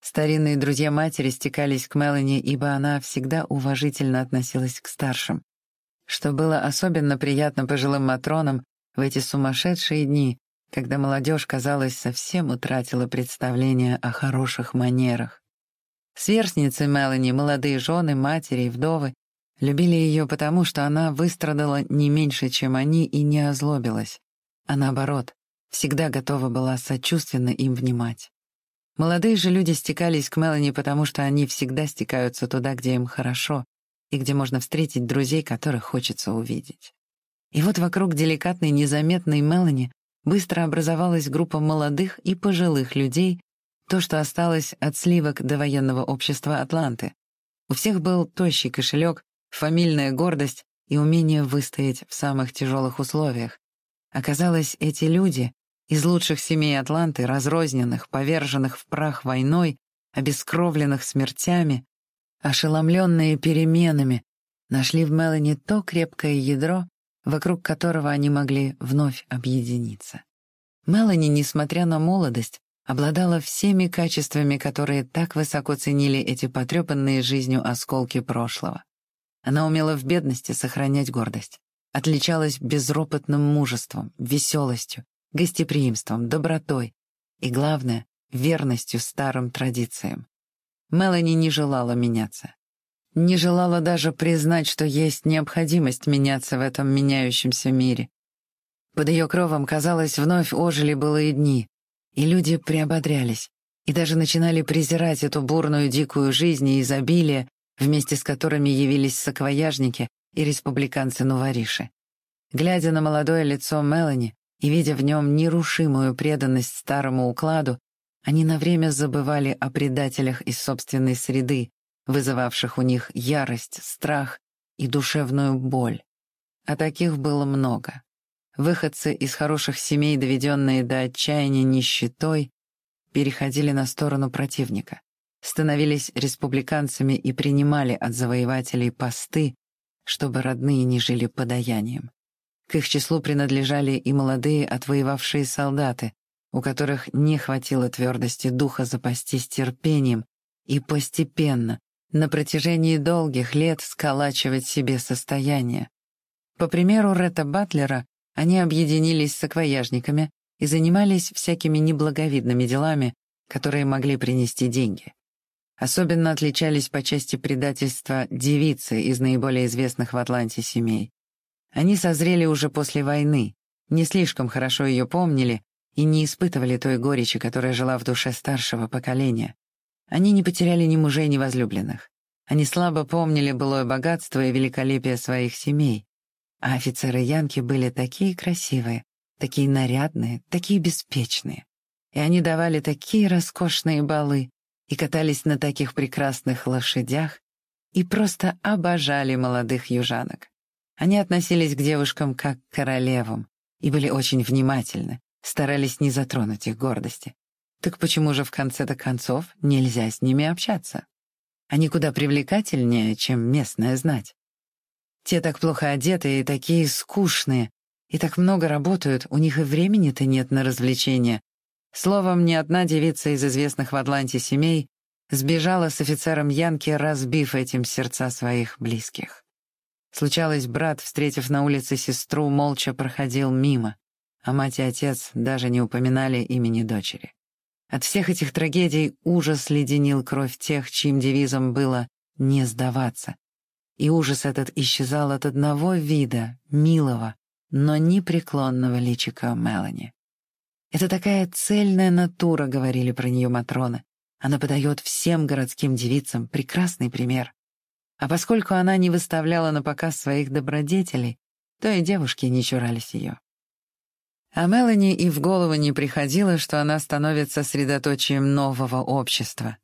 [SPEAKER 1] Старинные друзья матери стекались к Мелани, ибо она всегда уважительно относилась к старшим. Что было особенно приятно пожилым матронам в эти сумасшедшие дни, когда молодежь, казалось, совсем утратила представление о хороших манерах. Сверстницы Мелани, молодые жены, матери и вдовы, любили ее потому, что она выстрадала не меньше, чем они, и не озлобилась, а наоборот, всегда готова была сочувственно им внимать. Молодые же люди стекались к Мелани, потому что они всегда стекаются туда, где им хорошо, и где можно встретить друзей, которых хочется увидеть. И вот вокруг деликатной, незаметной Мелани быстро образовалась группа молодых и пожилых людей, то, что осталось от сливок до военного общества Атланты. У всех был тощий кошелек, фамильная гордость и умение выстоять в самых тяжелых условиях. Оказалось, эти люди из лучших семей Атланты, разрозненных, поверженных в прах войной, обескровленных смертями, ошеломленные переменами, нашли в Мелани то крепкое ядро, вокруг которого они могли вновь объединиться. Мелани, несмотря на молодость, обладала всеми качествами, которые так высоко ценили эти потрепанные жизнью осколки прошлого. Она умела в бедности сохранять гордость, отличалась безропотным мужеством, веселостью, гостеприимством, добротой и, главное, верностью старым традициям. Мелани не желала меняться. Не желала даже признать, что есть необходимость меняться в этом меняющемся мире. Под ее кровом, казалось, вновь ожили былые дни, и люди приободрялись, и даже начинали презирать эту бурную дикую жизнь и изобилие, вместе с которыми явились саквояжники и республиканцы-нувориши. Глядя на молодое лицо Мелани, и, видя в нем нерушимую преданность старому укладу, они на время забывали о предателях из собственной среды, вызывавших у них ярость, страх и душевную боль. А таких было много. Выходцы из хороших семей, доведенные до отчаяния нищетой, переходили на сторону противника, становились республиканцами и принимали от завоевателей посты, чтобы родные не жили подаянием. К их числу принадлежали и молодые отвоевавшие солдаты, у которых не хватило твердости духа запастись терпением и постепенно, на протяжении долгих лет сколачивать себе состояние. По примеру Ретта Батлера, они объединились с акваяжниками и занимались всякими неблаговидными делами, которые могли принести деньги. Особенно отличались по части предательства девицы из наиболее известных в Атланте семей. Они созрели уже после войны, не слишком хорошо ее помнили и не испытывали той горечи, которая жила в душе старшего поколения. Они не потеряли ни мужей, ни возлюбленных. Они слабо помнили былое богатство и великолепие своих семей. А офицеры Янки были такие красивые, такие нарядные, такие беспечные. И они давали такие роскошные балы и катались на таких прекрасных лошадях и просто обожали молодых южанок. Они относились к девушкам как к королевам и были очень внимательны, старались не затронуть их гордости. Так почему же в конце-то концов нельзя с ними общаться? Они куда привлекательнее, чем местная знать. Те так плохо одеты и такие скучные, и так много работают, у них и времени-то нет на развлечения. Словом, ни одна девица из известных в Атланте семей сбежала с офицером Янки, разбив этим сердца своих близких. Случалось, брат, встретив на улице сестру, молча проходил мимо, а мать и отец даже не упоминали имени дочери. От всех этих трагедий ужас леденил кровь тех, чьим девизом было «не сдаваться». И ужас этот исчезал от одного вида, милого, но непреклонного личика Мелани. «Это такая цельная натура», — говорили про нее Матроны. «Она подает всем городским девицам прекрасный пример. А поскольку она не выставляла на показ своих добродетелей, то и девушки не чурались ее. А Мелани и в голову не приходило, что она становится средоточием нового общества.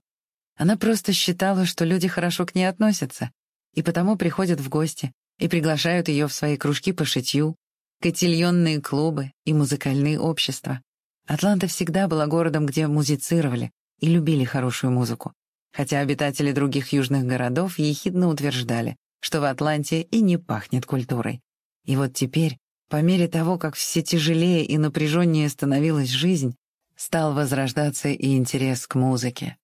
[SPEAKER 1] Она просто считала, что люди хорошо к ней относятся, и потому приходят в гости и приглашают ее в свои кружки по шитью, котельонные клубы и музыкальные общества. Атланта всегда была городом, где музицировали и любили хорошую музыку, хотя обитатели других южных городов ехидно утверждали, что в Атланте и не пахнет культурой. И вот теперь, по мере того, как все тяжелее и напряженнее становилась жизнь, стал возрождаться и интерес к музыке.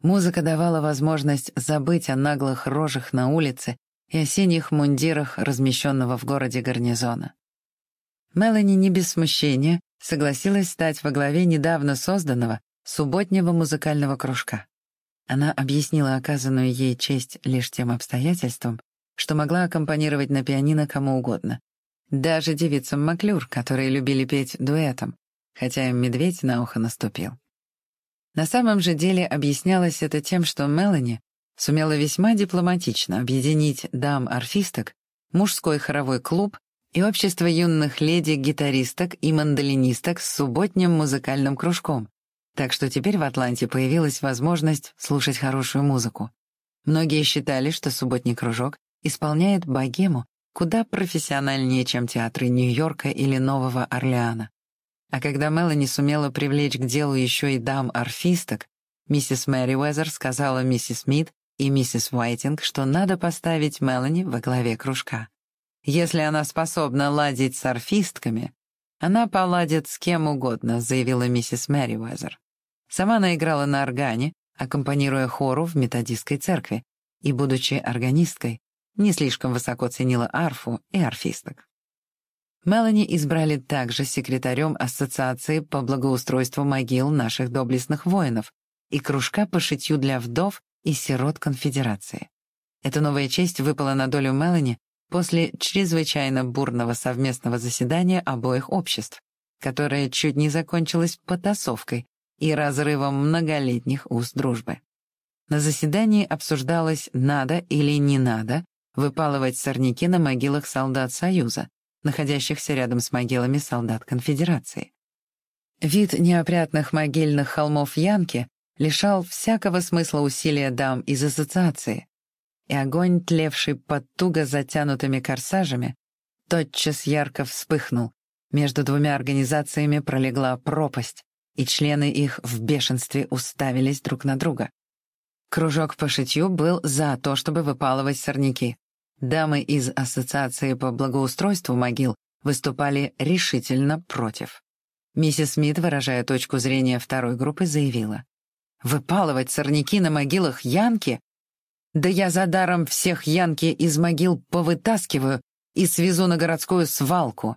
[SPEAKER 1] Музыка давала возможность забыть о наглых рожах на улице и осенних мундирах, размещенного в городе гарнизона. Мелани не без смущения согласилась стать во главе недавно созданного субботнего музыкального кружка. Она объяснила оказанную ей честь лишь тем обстоятельством, что могла аккомпанировать на пианино кому угодно. Даже девицам Маклюр, которые любили петь дуэтом, хотя им медведь на ухо наступил. На самом же деле объяснялось это тем, что Мелани сумела весьма дипломатично объединить дам-арфисток, мужской хоровой клуб и общество юных леди-гитаристок и мандолинисток с субботним музыкальным кружком. Так что теперь в Атланте появилась возможность слушать хорошую музыку. Многие считали, что субботний кружок исполняет богему куда профессиональнее, чем театры Нью-Йорка или Нового Орлеана. А когда Мелани сумела привлечь к делу еще и дам-арфисток, миссис Мэри Уэзер сказала миссис Смит и миссис Уайтинг, что надо поставить Мелани во главе кружка. Если она способна ладить с арфистками, она поладит с кем угодно, заявила миссис Мэри Уэзер. Сама она играла на органе, аккомпанируя хору в методистской церкви, и, будучи органисткой, не слишком высоко ценила арфу и арфисток. Мелани избрали также секретарем Ассоциации по благоустройству могил наших доблестных воинов и кружка по шитью для вдов и сирот конфедерации. Эта новая честь выпала на долю Мелани после чрезвычайно бурного совместного заседания обоих обществ, которое чуть не закончилось потасовкой и разрывом многолетних уст дружбы. На заседании обсуждалось, надо или не надо выпалывать сорняки на могилах солдат Союза, находящихся рядом с могилами солдат Конфедерации. Вид неопрятных могильных холмов Янки лишал всякого смысла усилия дам из ассоциации, и огонь, тлевший под туго затянутыми корсажами, тотчас ярко вспыхнул. Между двумя организациями пролегла пропасть, и члены их в бешенстве уставились друг на друга. Кружок по шитью был за то, чтобы выпалывать сорняки. Дамы из Ассоциации по благоустройству могил выступали решительно против. Миссис Смит, выражая точку зрения второй группы, заявила. «Выпалывать сорняки на могилах Янки? Да я за даром всех Янки из могил повытаскиваю и свезу на городскую свалку».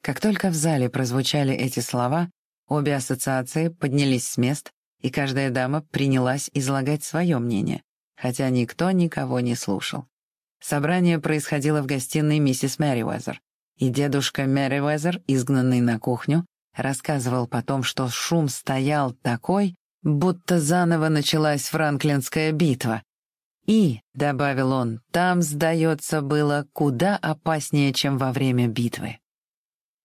[SPEAKER 1] Как только в зале прозвучали эти слова, обе ассоциации поднялись с мест, и каждая дама принялась излагать свое мнение, хотя никто никого не слушал. Собрание происходило в гостиной миссис Мэривезер, и дедушка Мэривезер, изгнанный на кухню, рассказывал потом, что шум стоял такой, будто заново началась Франклинская битва. И, — добавил он, — там, сдается, было куда опаснее, чем во время битвы.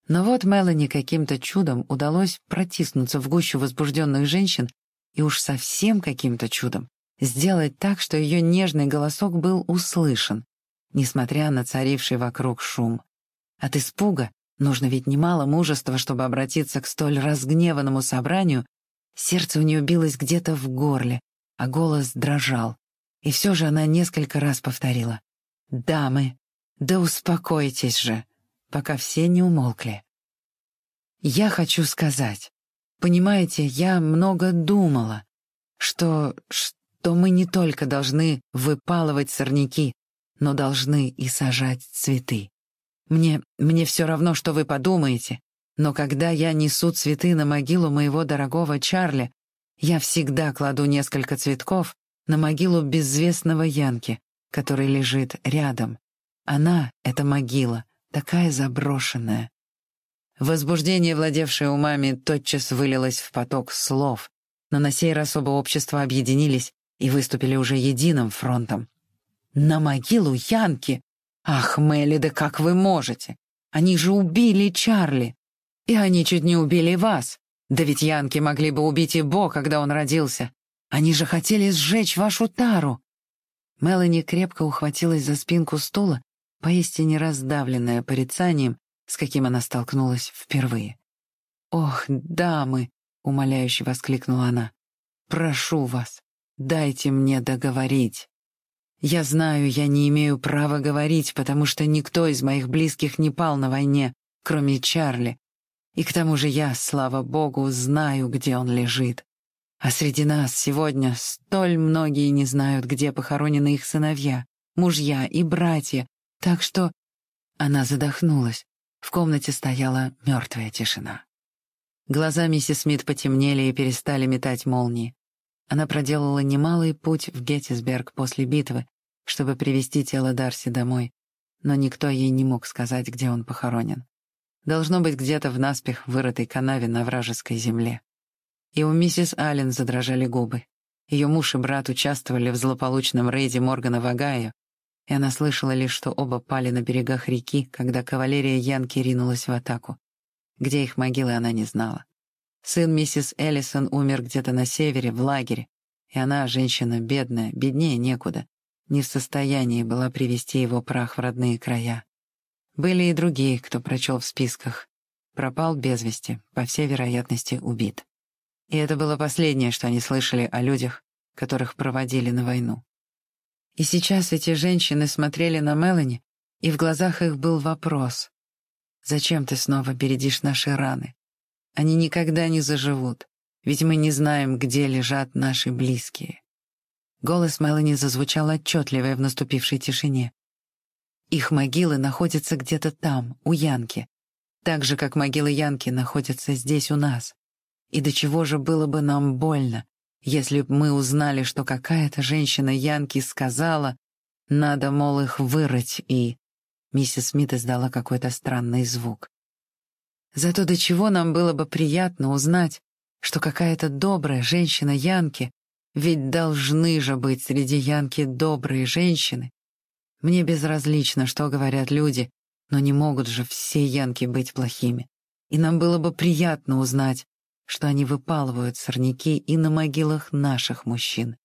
[SPEAKER 1] Но вот Мелани каким-то чудом удалось протиснуться в гущу возбужденных женщин и уж совсем каким-то чудом сделать так, что ее нежный голосок был услышан, несмотря на царивший вокруг шум. От испуга, нужно ведь немало мужества, чтобы обратиться к столь разгневанному собранию, сердце у нее билось где-то в горле, а голос дрожал. И все же она несколько раз повторила. «Дамы, да успокойтесь же», пока все не умолкли. «Я хочу сказать, понимаете, я много думала, что, что мы не только должны выпалывать сорняки, но должны и сажать цветы. Мне, мне все равно, что вы подумаете, но когда я несу цветы на могилу моего дорогого Чарли, я всегда кладу несколько цветков на могилу безвестного Янки, который лежит рядом. Она — это могила, такая заброшенная. Возбуждение, владевшее умами, тотчас вылилось в поток слов, но на сей раз оба общества объединились и выступили уже единым фронтом. «На могилу Янки! Ах, Мелли, да как вы можете? Они же убили Чарли! И они чуть не убили вас! Да ведь Янки могли бы убить и Бо, когда он родился! Они же хотели сжечь вашу тару!» Мелани крепко ухватилась за спинку стула, поистине раздавленная порицанием, с каким она столкнулась впервые. «Ох, дамы!» — умоляюще воскликнула она. «Прошу вас, дайте мне договорить. Я знаю, я не имею права говорить, потому что никто из моих близких не пал на войне, кроме Чарли. И к тому же я, слава богу, знаю, где он лежит. А среди нас сегодня столь многие не знают, где похоронены их сыновья, мужья и братья, так что... Она задохнулась. В комнате стояла мертвая тишина. Глаза миссис Смит потемнели и перестали метать молнии. Она проделала немалый путь в Геттисберг после битвы, чтобы привести тело Дарси домой, но никто ей не мог сказать, где он похоронен. Должно быть где-то в наспех вырытой канаве на вражеской земле. И у миссис Аллен задрожали губы. Ее муж и брат участвовали в злополучном рейде Моргана в Огайо, и она слышала лишь, что оба пали на берегах реки, когда кавалерия Янки ринулась в атаку. Где их могилы, она не знала. Сын миссис Эллисон умер где-то на севере, в лагере, и она, женщина бедная, беднее некуда, не в состоянии была привести его прах в родные края. Были и другие, кто прочел в списках. Пропал без вести, по всей вероятности, убит. И это было последнее, что они слышали о людях, которых проводили на войну. И сейчас эти женщины смотрели на Мелани, и в глазах их был вопрос. «Зачем ты снова бередишь наши раны? Они никогда не заживут, ведь мы не знаем, где лежат наши близкие». Голос Мелани зазвучал отчетливо в наступившей тишине. «Их могилы находятся где-то там, у Янки, так же, как могилы Янки находятся здесь у нас. И до чего же было бы нам больно, если б мы узнали, что какая-то женщина Янки сказала, надо, мол, их вырыть, и... Миссис Смит издала какой-то странный звук. Зато до чего нам было бы приятно узнать, что какая-то добрая женщина Янки, ведь должны же быть среди Янки добрые женщины. Мне безразлично, что говорят люди, но не могут же все Янки быть плохими. И нам было бы приятно узнать, что они выпалывают сорняки и на могилах наших мужчин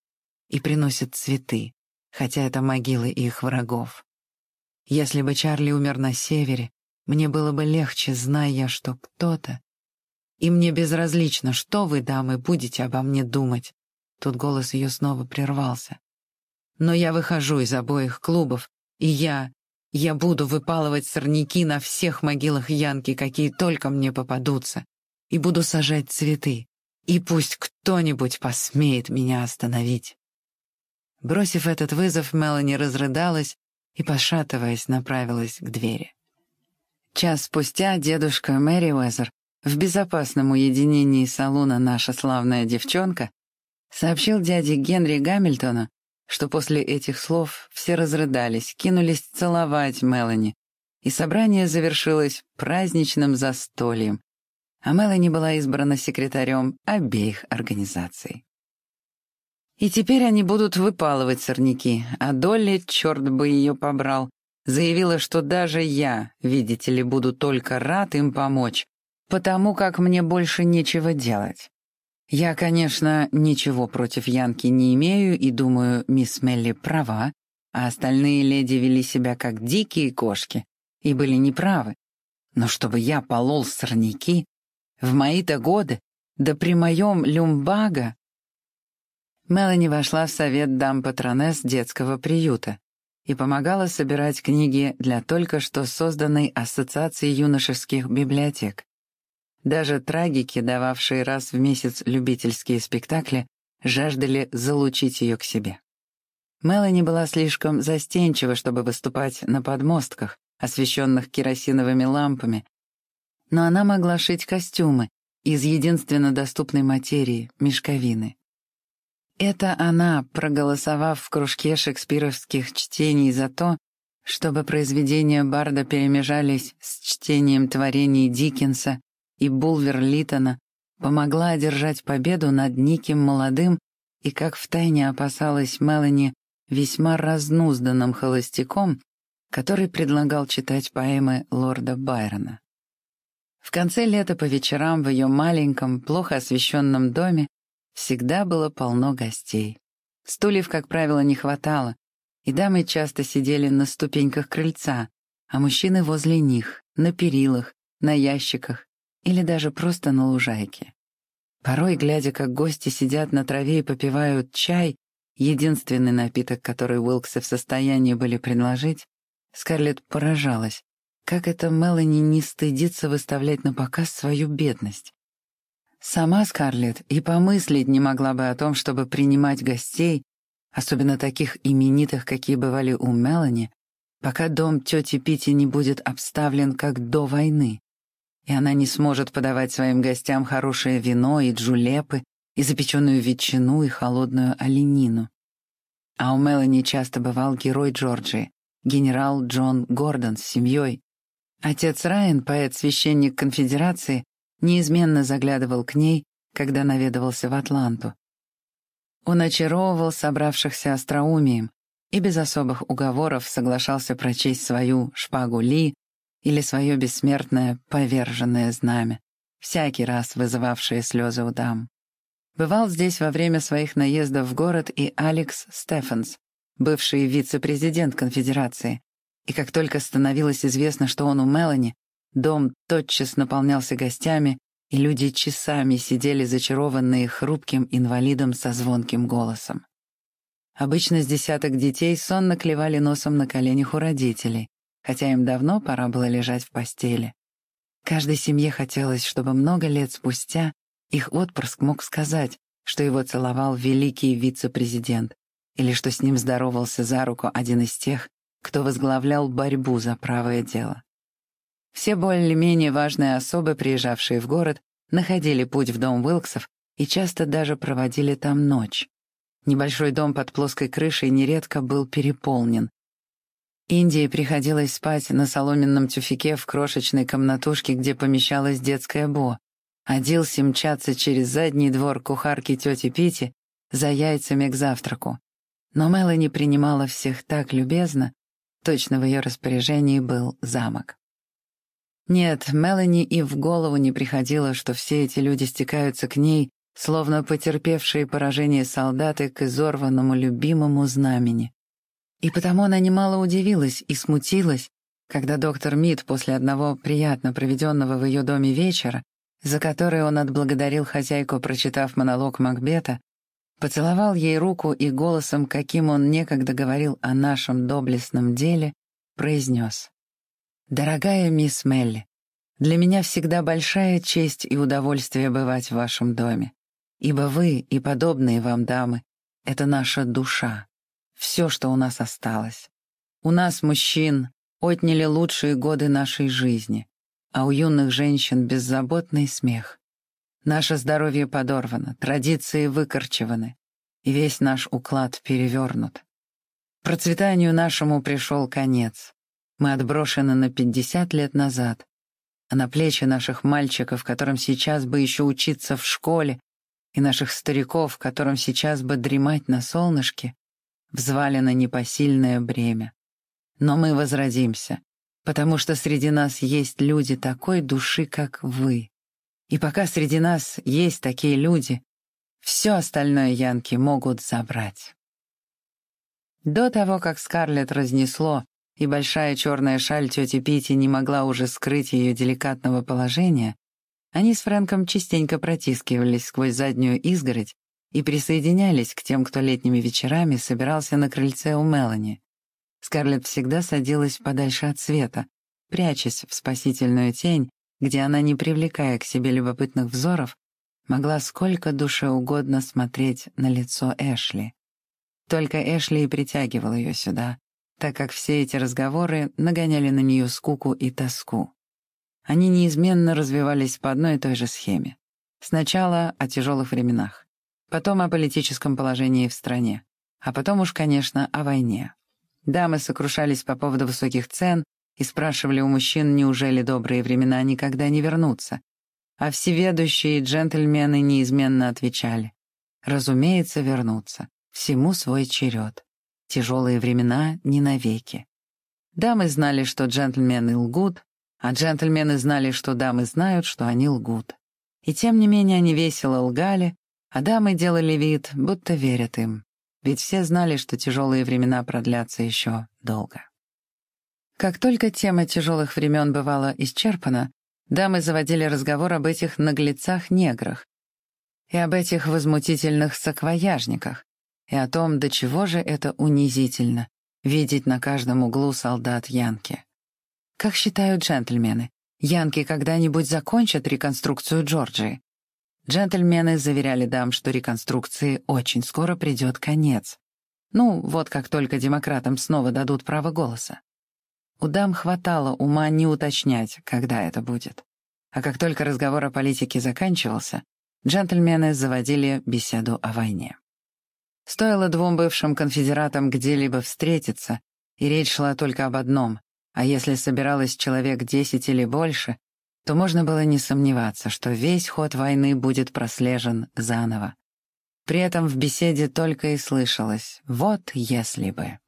[SPEAKER 1] и приносят цветы, хотя это могилы их врагов. Если бы Чарли умер на севере, мне было бы легче, зная, что кто-то... И мне безразлично, что вы, дамы, будете обо мне думать. Тут голос ее снова прервался. Но я выхожу из обоих клубов, и я... Я буду выпалывать сорняки на всех могилах Янки, какие только мне попадутся и буду сажать цветы, и пусть кто-нибудь посмеет меня остановить. Бросив этот вызов, Мелани разрыдалась и, пошатываясь, направилась к двери. Час спустя дедушка Мэри Уэзер в безопасном уединении салуна «Наша славная девчонка» сообщил дяде Генри Гамильтону, что после этих слов все разрыдались, кинулись целовать Мелани, и собрание завершилось праздничным застольем, а Мелани была избрана секретарем обеих организаций. И теперь они будут выпалывать сорняки, а Долли, черт бы ее побрал, заявила, что даже я, видите ли, буду только рад им помочь, потому как мне больше нечего делать. Я, конечно, ничего против Янки не имею и думаю, мисс Мелли права, а остальные леди вели себя как дикие кошки и были неправы. Но чтобы я полол сорняки, в мои-то годы, да при моем люмбага... Мелани вошла в совет дам патронесс детского приюта и помогала собирать книги для только что созданной Ассоциации юношеских библиотек. Даже трагики, дававшие раз в месяц любительские спектакли, жаждали залучить ее к себе. Мелани была слишком застенчива, чтобы выступать на подмостках, освещенных керосиновыми лампами, но она могла шить костюмы из единственно доступной материи — мешковины. Это она, проголосовав в кружке шекспировских чтений за то, чтобы произведения Барда перемежались с чтением творений Диккенса и Булвер-Литтона, помогла одержать победу над неким молодым и, как втайне опасалась Мелани, весьма разнузданным холостяком, который предлагал читать поэмы лорда Байрона. В конце лета по вечерам в ее маленьком, плохо освещенном доме всегда было полно гостей. Стульев, как правило, не хватало, и дамы часто сидели на ступеньках крыльца, а мужчины возле них, на перилах, на ящиках или даже просто на лужайке. Порой, глядя, как гости сидят на траве и попивают чай, единственный напиток, который Уилксы в состоянии были предложить, Скарлетт поражалась, как это Мелани не стыдится выставлять на показ свою бедность. Сама Скарлетт и помыслить не могла бы о том, чтобы принимать гостей, особенно таких именитых, какие бывали у Мелани, пока дом тети Пити не будет обставлен как до войны, и она не сможет подавать своим гостям хорошее вино и джулепы, и запеченную ветчину, и холодную оленину. А у Мелани часто бывал герой Джорджии, генерал Джон Гордон с семьей. Отец Райан, поэт-священник конфедерации, неизменно заглядывал к ней, когда наведывался в Атланту. Он очаровывал собравшихся остроумием и без особых уговоров соглашался прочесть свою «Шпагу Ли» или свое бессмертное «Поверженное знамя», всякий раз вызывавшее слезы у дам. Бывал здесь во время своих наездов в город и Алекс Стефанс, бывший вице-президент конфедерации, и как только становилось известно, что он у Мелани, Дом тотчас наполнялся гостями, и люди часами сидели зачарованные хрупким инвалидом со звонким голосом. Обычно с десяток детей сонно клевали носом на коленях у родителей, хотя им давно пора было лежать в постели. Каждой семье хотелось, чтобы много лет спустя их отпрыск мог сказать, что его целовал великий вице-президент, или что с ним здоровался за руку один из тех, кто возглавлял борьбу за правое дело. Все более-менее важные особы, приезжавшие в город, находили путь в дом Уилксов и часто даже проводили там ночь. Небольшой дом под плоской крышей нередко был переполнен. Индии приходилось спать на соломенном тюфике в крошечной комнатушке, где помещалась детская Бо, а Дилси мчаться через задний двор кухарки тети Пити за яйцами к завтраку. Но Мелани принимала всех так любезно, точно в ее распоряжении был замок. Нет, Мелани и в голову не приходило, что все эти люди стекаются к ней, словно потерпевшие поражение солдаты к изорванному любимому знамени. И потому она немало удивилась и смутилась, когда доктор Мид после одного приятно проведенного в ее доме вечера, за который он отблагодарил хозяйку, прочитав монолог Макбета, поцеловал ей руку и голосом, каким он некогда говорил о нашем доблестном деле, произнес. «Дорогая мисс Мелли, для меня всегда большая честь и удовольствие бывать в вашем доме, ибо вы и подобные вам дамы — это наша душа, все, что у нас осталось. У нас, мужчин, отняли лучшие годы нашей жизни, а у юных женщин беззаботный смех. Наше здоровье подорвано, традиции выкорчеваны, и весь наш уклад перевернут. Процветанию нашему пришел конец. Мы отброшены на 50 лет назад, а на плечи наших мальчиков, которым сейчас бы еще учиться в школе, и наших стариков, которым сейчас бы дремать на солнышке, взвалено непосильное бремя. Но мы возродимся, потому что среди нас есть люди такой души, как вы. И пока среди нас есть такие люди, все остальное янки могут забрать. До того, как Скарлетт разнесло, и большая черная шаль тети Пити не могла уже скрыть ее деликатного положения, они с Фрэнком частенько протискивались сквозь заднюю изгородь и присоединялись к тем, кто летними вечерами собирался на крыльце у Мелани. Скарлетт всегда садилась подальше от света, прячась в спасительную тень, где она, не привлекая к себе любопытных взоров, могла сколько душе угодно смотреть на лицо Эшли. Только Эшли и притягивал ее сюда, так как все эти разговоры нагоняли на нее скуку и тоску. Они неизменно развивались по одной и той же схеме. Сначала о тяжелых временах, потом о политическом положении в стране, а потом уж, конечно, о войне. Дамы сокрушались по поводу высоких цен и спрашивали у мужчин, неужели добрые времена никогда не вернутся. А всеведущие джентльмены неизменно отвечали. Разумеется, вернутся. Всему свой черед. Тяжелые времена не навеки. Дамы знали, что джентльмены лгут, а джентльмены знали, что дамы знают, что они лгут. И тем не менее они весело лгали, а дамы делали вид, будто верят им. ведь все знали, что тяжелые времена продлятся еще долго. Как только тема тяжелых времен бывала исчерпана, дамы заводили разговор об этих наглецах-неграх и об этих возмутительных саквояжниках, и о том, до чего же это унизительно — видеть на каждом углу солдат Янки. Как считают джентльмены, Янки когда-нибудь закончат реконструкцию Джорджии? Джентльмены заверяли дам, что реконструкции очень скоро придет конец. Ну, вот как только демократам снова дадут право голоса. У дам хватало ума не уточнять, когда это будет. А как только разговор о политике заканчивался, джентльмены заводили беседу о войне. Стоило двум бывшим конфедератам где-либо встретиться, и речь шла только об одном а если собиралось человек десять или больше, то можно было не сомневаться, что весь ход войны будет прослежен заново. При этом в беседе только и слышалось «вот если бы».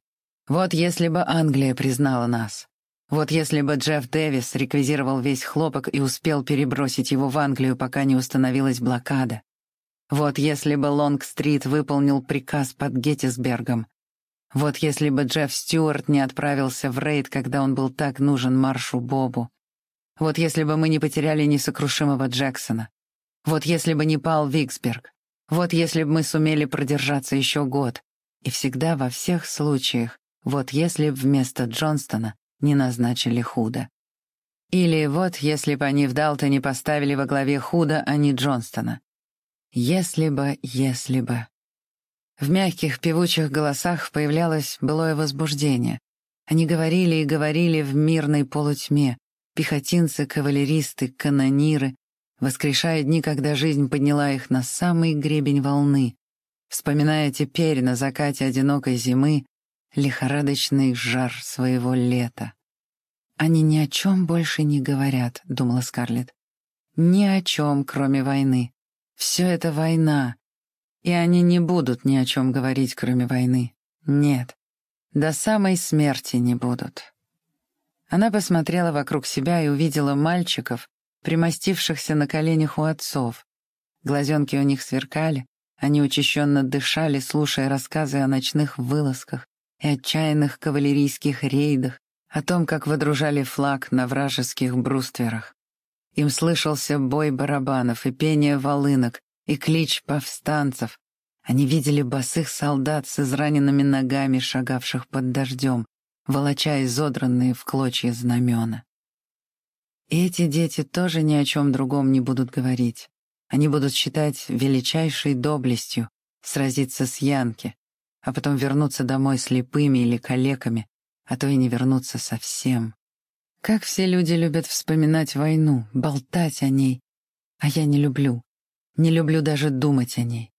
[SPEAKER 1] Вот если бы Англия признала нас. Вот если бы Джефф Дэвис реквизировал весь хлопок и успел перебросить его в Англию, пока не установилась блокада. Вот если бы Лонг-стрит выполнил приказ под Геттисбергом, вот если бы Джефф Стюарт не отправился в рейд, когда он был так нужен Маршу Бобу. Вот если бы мы не потеряли несокрушимого Джексона. Вот если бы не пал Виксберг. Вот если бы мы сумели продержаться еще год. И всегда во всех случаях, вот если бы вместо Джонстона не назначили Худа. Или вот если бы они в Далтоне поставили во главе Худа, а не Джонстона. Если бы, если бы. В мягких певучих голосах появлялось былое возбуждение. Они говорили и говорили в мирной полутьме, пехотинцы, кавалеристы, канониры, воскрешая дни, когда жизнь подняла их на самый гребень волны, вспоминая теперь на закате одинокой зимы лихорадочный жар своего лета. «Они ни о чем больше не говорят», — думала Скарлетт. «Ни о чем, кроме войны. Все это война, и они не будут ни о чем говорить, кроме войны. Нет, до самой смерти не будут. Она посмотрела вокруг себя и увидела мальчиков, примостившихся на коленях у отцов. Глазенки у них сверкали, они учащенно дышали, слушая рассказы о ночных вылазках и отчаянных кавалерийских рейдах, о том, как водружали флаг на вражеских брустверах. Им слышался бой барабанов и пение волынок, и клич повстанцев. Они видели босых солдат с израненными ногами, шагавших под дождем, волоча изодранные в клочья знамена. И эти дети тоже ни о чем другом не будут говорить. Они будут считать величайшей доблестью сразиться с Янки, а потом вернуться домой слепыми или калеками, а то и не вернуться совсем. Как все люди любят вспоминать войну, болтать о ней, а я не люблю. Не люблю даже думать о ней.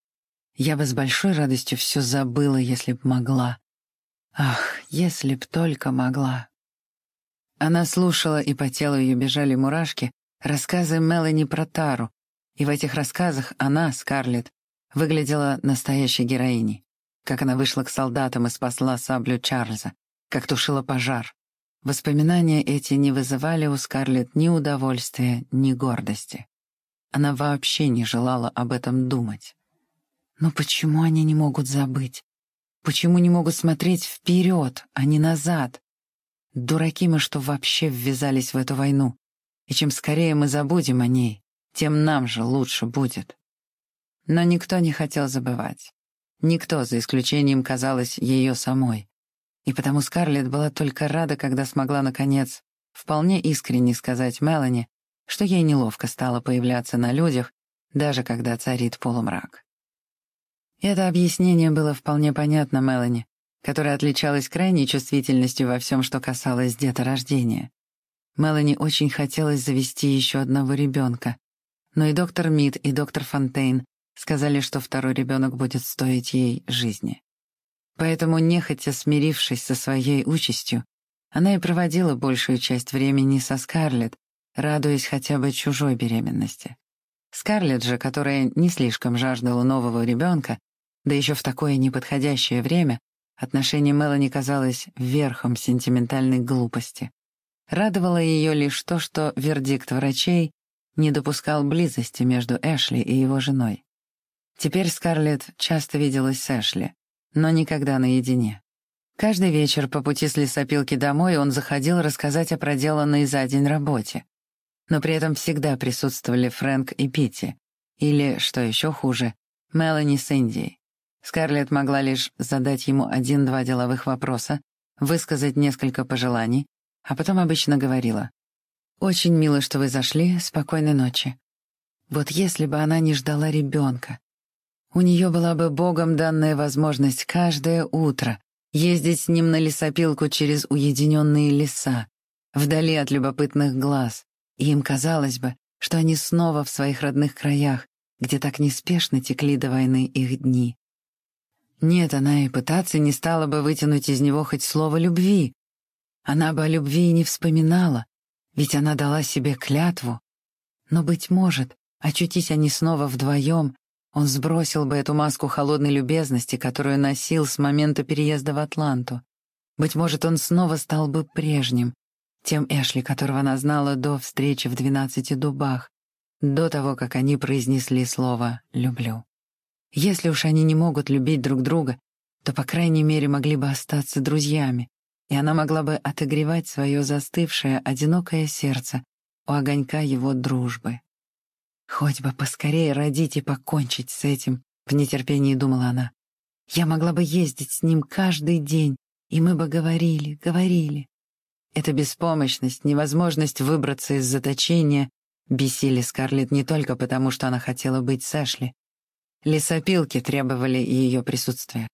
[SPEAKER 1] Я бы с большой радостью все забыла, если б могла. Ах, если б только могла. Она слушала, и по телу ее бежали мурашки, рассказы Мелани про Тару, и в этих рассказах она, Скарлетт, выглядела настоящей героиней. Как она вышла к солдатам и спасла саблю Чарльза, как тушила пожар. Воспоминания эти не вызывали у Скарлетт ни удовольствия, ни гордости. Она вообще не желала об этом думать. Но почему они не могут забыть? Почему не могут смотреть вперед, а не назад? Дураки мы, что вообще ввязались в эту войну. И чем скорее мы забудем о ней, тем нам же лучше будет. Но никто не хотел забывать. Никто, за исключением, казалось, ее самой. И потому Скарлетт была только рада, когда смогла, наконец, вполне искренне сказать Мелани, что ей неловко стало появляться на людях, даже когда царит полумрак. Это объяснение было вполне понятно Мелани, которая отличалась крайней чувствительностью во всем, что касалось деторождения. Мелани очень хотелось завести еще одного ребенка, но и доктор Мид, и доктор Фонтейн сказали, что второй ребенок будет стоить ей жизни. Поэтому, нехотя смирившись со своей участью, она и проводила большую часть времени со Скарлетт, радуясь хотя бы чужой беременности. Скарлетт же, которая не слишком жаждала нового ребенка, да еще в такое неподходящее время, отношение Мелани казалось верхом сентиментальной глупости. Радовало ее лишь то, что вердикт врачей не допускал близости между Эшли и его женой. Теперь Скарлетт часто виделась с Эшли, но никогда наедине. Каждый вечер по пути с лесопилки домой он заходил рассказать о проделанной за день работе. Но при этом всегда присутствовали Фрэнк и Питти. Или, что еще хуже, Мелани с Индией. Скарлетт могла лишь задать ему один-два деловых вопроса, высказать несколько пожеланий, а потом обычно говорила. «Очень мило, что вы зашли. Спокойной ночи». Вот если бы она не ждала ребенка. У нее была бы богом данная возможность каждое утро ездить с ним на лесопилку через уединенные леса, вдали от любопытных глаз, и им казалось бы, что они снова в своих родных краях, где так неспешно текли до войны их дни. Нет, она и пытаться не стала бы вытянуть из него хоть слово любви. Она бы о любви и не вспоминала, ведь она дала себе клятву. Но, быть может, очутись они снова вдвоем, он сбросил бы эту маску холодной любезности, которую носил с момента переезда в Атланту. Быть может, он снова стал бы прежним, тем Эшли, которого она знала до встречи в «Двенадцати дубах», до того, как они произнесли слово «люблю». Если уж они не могут любить друг друга, то, по крайней мере, могли бы остаться друзьями, и она могла бы отогревать свое застывшее, одинокое сердце у огонька его дружбы. Хоть бы поскорее родить и покончить с этим, в нетерпении думала она. Я могла бы ездить с ним каждый день, и мы бы говорили, говорили. Эта беспомощность, невозможность выбраться из заточения бесили Скарлетт не только потому, что она хотела быть с Эшли. Лесопилки требовали ее присутствия.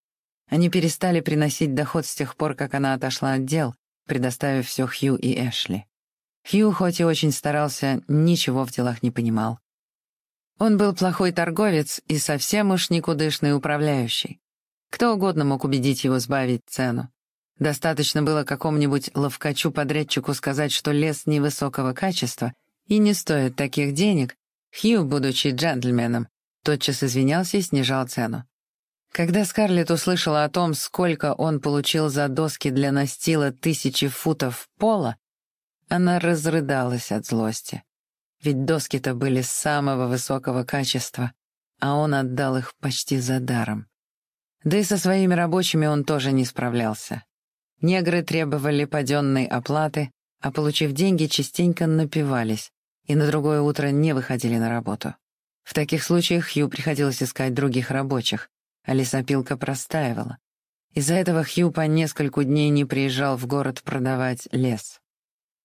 [SPEAKER 1] Они перестали приносить доход с тех пор, как она отошла от дел, предоставив все Хью и Эшли. Хью, хоть и очень старался, ничего в делах не понимал. Он был плохой торговец и совсем уж никудышный управляющий. Кто угодно мог убедить его сбавить цену. Достаточно было какому-нибудь ловкачу-подрядчику сказать, что лес невысокого качества и не стоит таких денег, Хью, будучи джентльменом, тотчас извинялся и снижал цену. Когда Скарлетт услышала о том, сколько он получил за доски для настила тысячи футов пола, она разрыдалась от злости. Ведь доски-то были самого высокого качества, а он отдал их почти за даром. Да и со своими рабочими он тоже не справлялся. Негры требовали паденной оплаты, а, получив деньги, частенько напивались и на другое утро не выходили на работу. В таких случаях Хью приходилось искать других рабочих, а лесопилка простаивала. Из-за этого Хью по нескольку дней не приезжал в город продавать лес.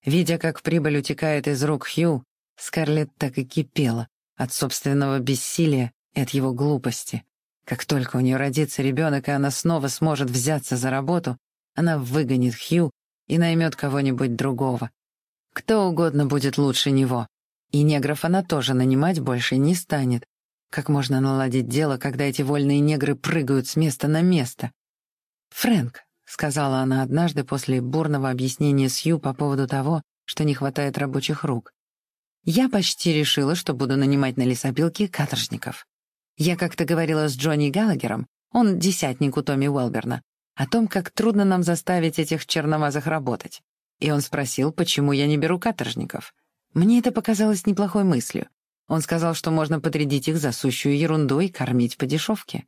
[SPEAKER 1] Видя, как прибыль утекает из рук Хью, Скарлетт так и кипела от собственного бессилия и от его глупости. Как только у нее родится ребенок, и она снова сможет взяться за работу, она выгонит Хью и наймет кого-нибудь другого. Кто угодно будет лучше него. И негров она тоже нанимать больше не станет. Как можно наладить дело, когда эти вольные негры прыгают с места на место? «Фрэнк», — сказала она однажды после бурного объяснения Сью по поводу того, что не хватает рабочих рук. Я почти решила, что буду нанимать на лесопилке каторжников. Я как-то говорила с Джонни Галагером, он десятник у Томми Уэлберна, о том, как трудно нам заставить этих черновазых работать. И он спросил, почему я не беру каторжников. Мне это показалось неплохой мыслью. Он сказал, что можно подрядить их за сущую ерунду и кормить по дешевке.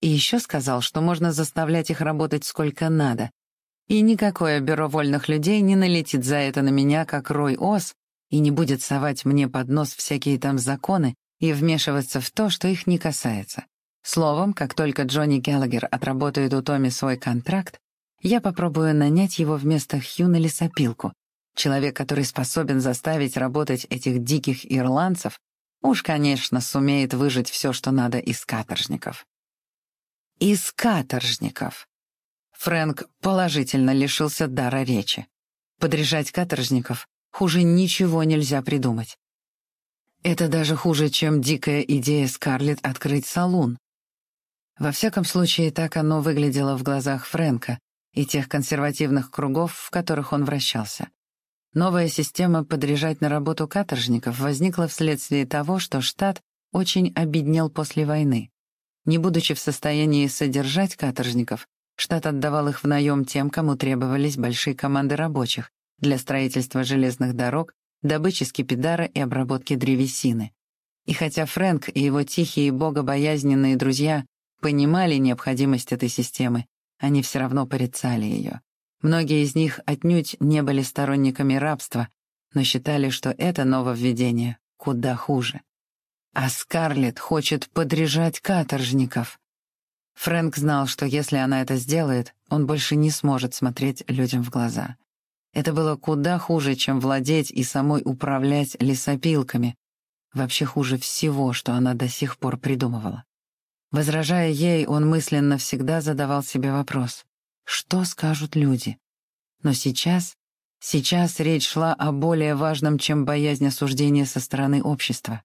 [SPEAKER 1] И еще сказал, что можно заставлять их работать сколько надо. И никакое бюро вольных людей не налетит за это на меня, как Рой Ос, и не будет совать мне под нос всякие там законы и вмешиваться в то, что их не касается. Словом, как только Джонни Геллагер отработает у Томми свой контракт, я попробую нанять его вместо Хью на лесопилку. Человек, который способен заставить работать этих диких ирландцев, уж, конечно, сумеет выжить все, что надо из каторжников. Из каторжников. Фрэнк положительно лишился дара речи. Подряжать каторжников Хуже ничего нельзя придумать. Это даже хуже, чем дикая идея Скарлетт открыть салун. Во всяком случае, так оно выглядело в глазах Фрэнка и тех консервативных кругов, в которых он вращался. Новая система подряжать на работу каторжников возникла вследствие того, что штат очень обеднел после войны. Не будучи в состоянии содержать каторжников, штат отдавал их в наем тем, кому требовались большие команды рабочих, для строительства железных дорог, добычи скипидара и обработки древесины. И хотя Фрэнк и его тихие богобоязненные друзья понимали необходимость этой системы, они все равно порицали ее. Многие из них отнюдь не были сторонниками рабства, но считали, что это нововведение куда хуже. А Скарлетт хочет подряжать каторжников. Фрэнк знал, что если она это сделает, он больше не сможет смотреть людям в глаза. Это было куда хуже, чем владеть и самой управлять лесопилками. Вообще хуже всего, что она до сих пор придумывала. Возражая ей, он мысленно всегда задавал себе вопрос, что скажут люди? Но сейчас, сейчас речь шла о более важном, чем боязнь осуждения со стороны общества.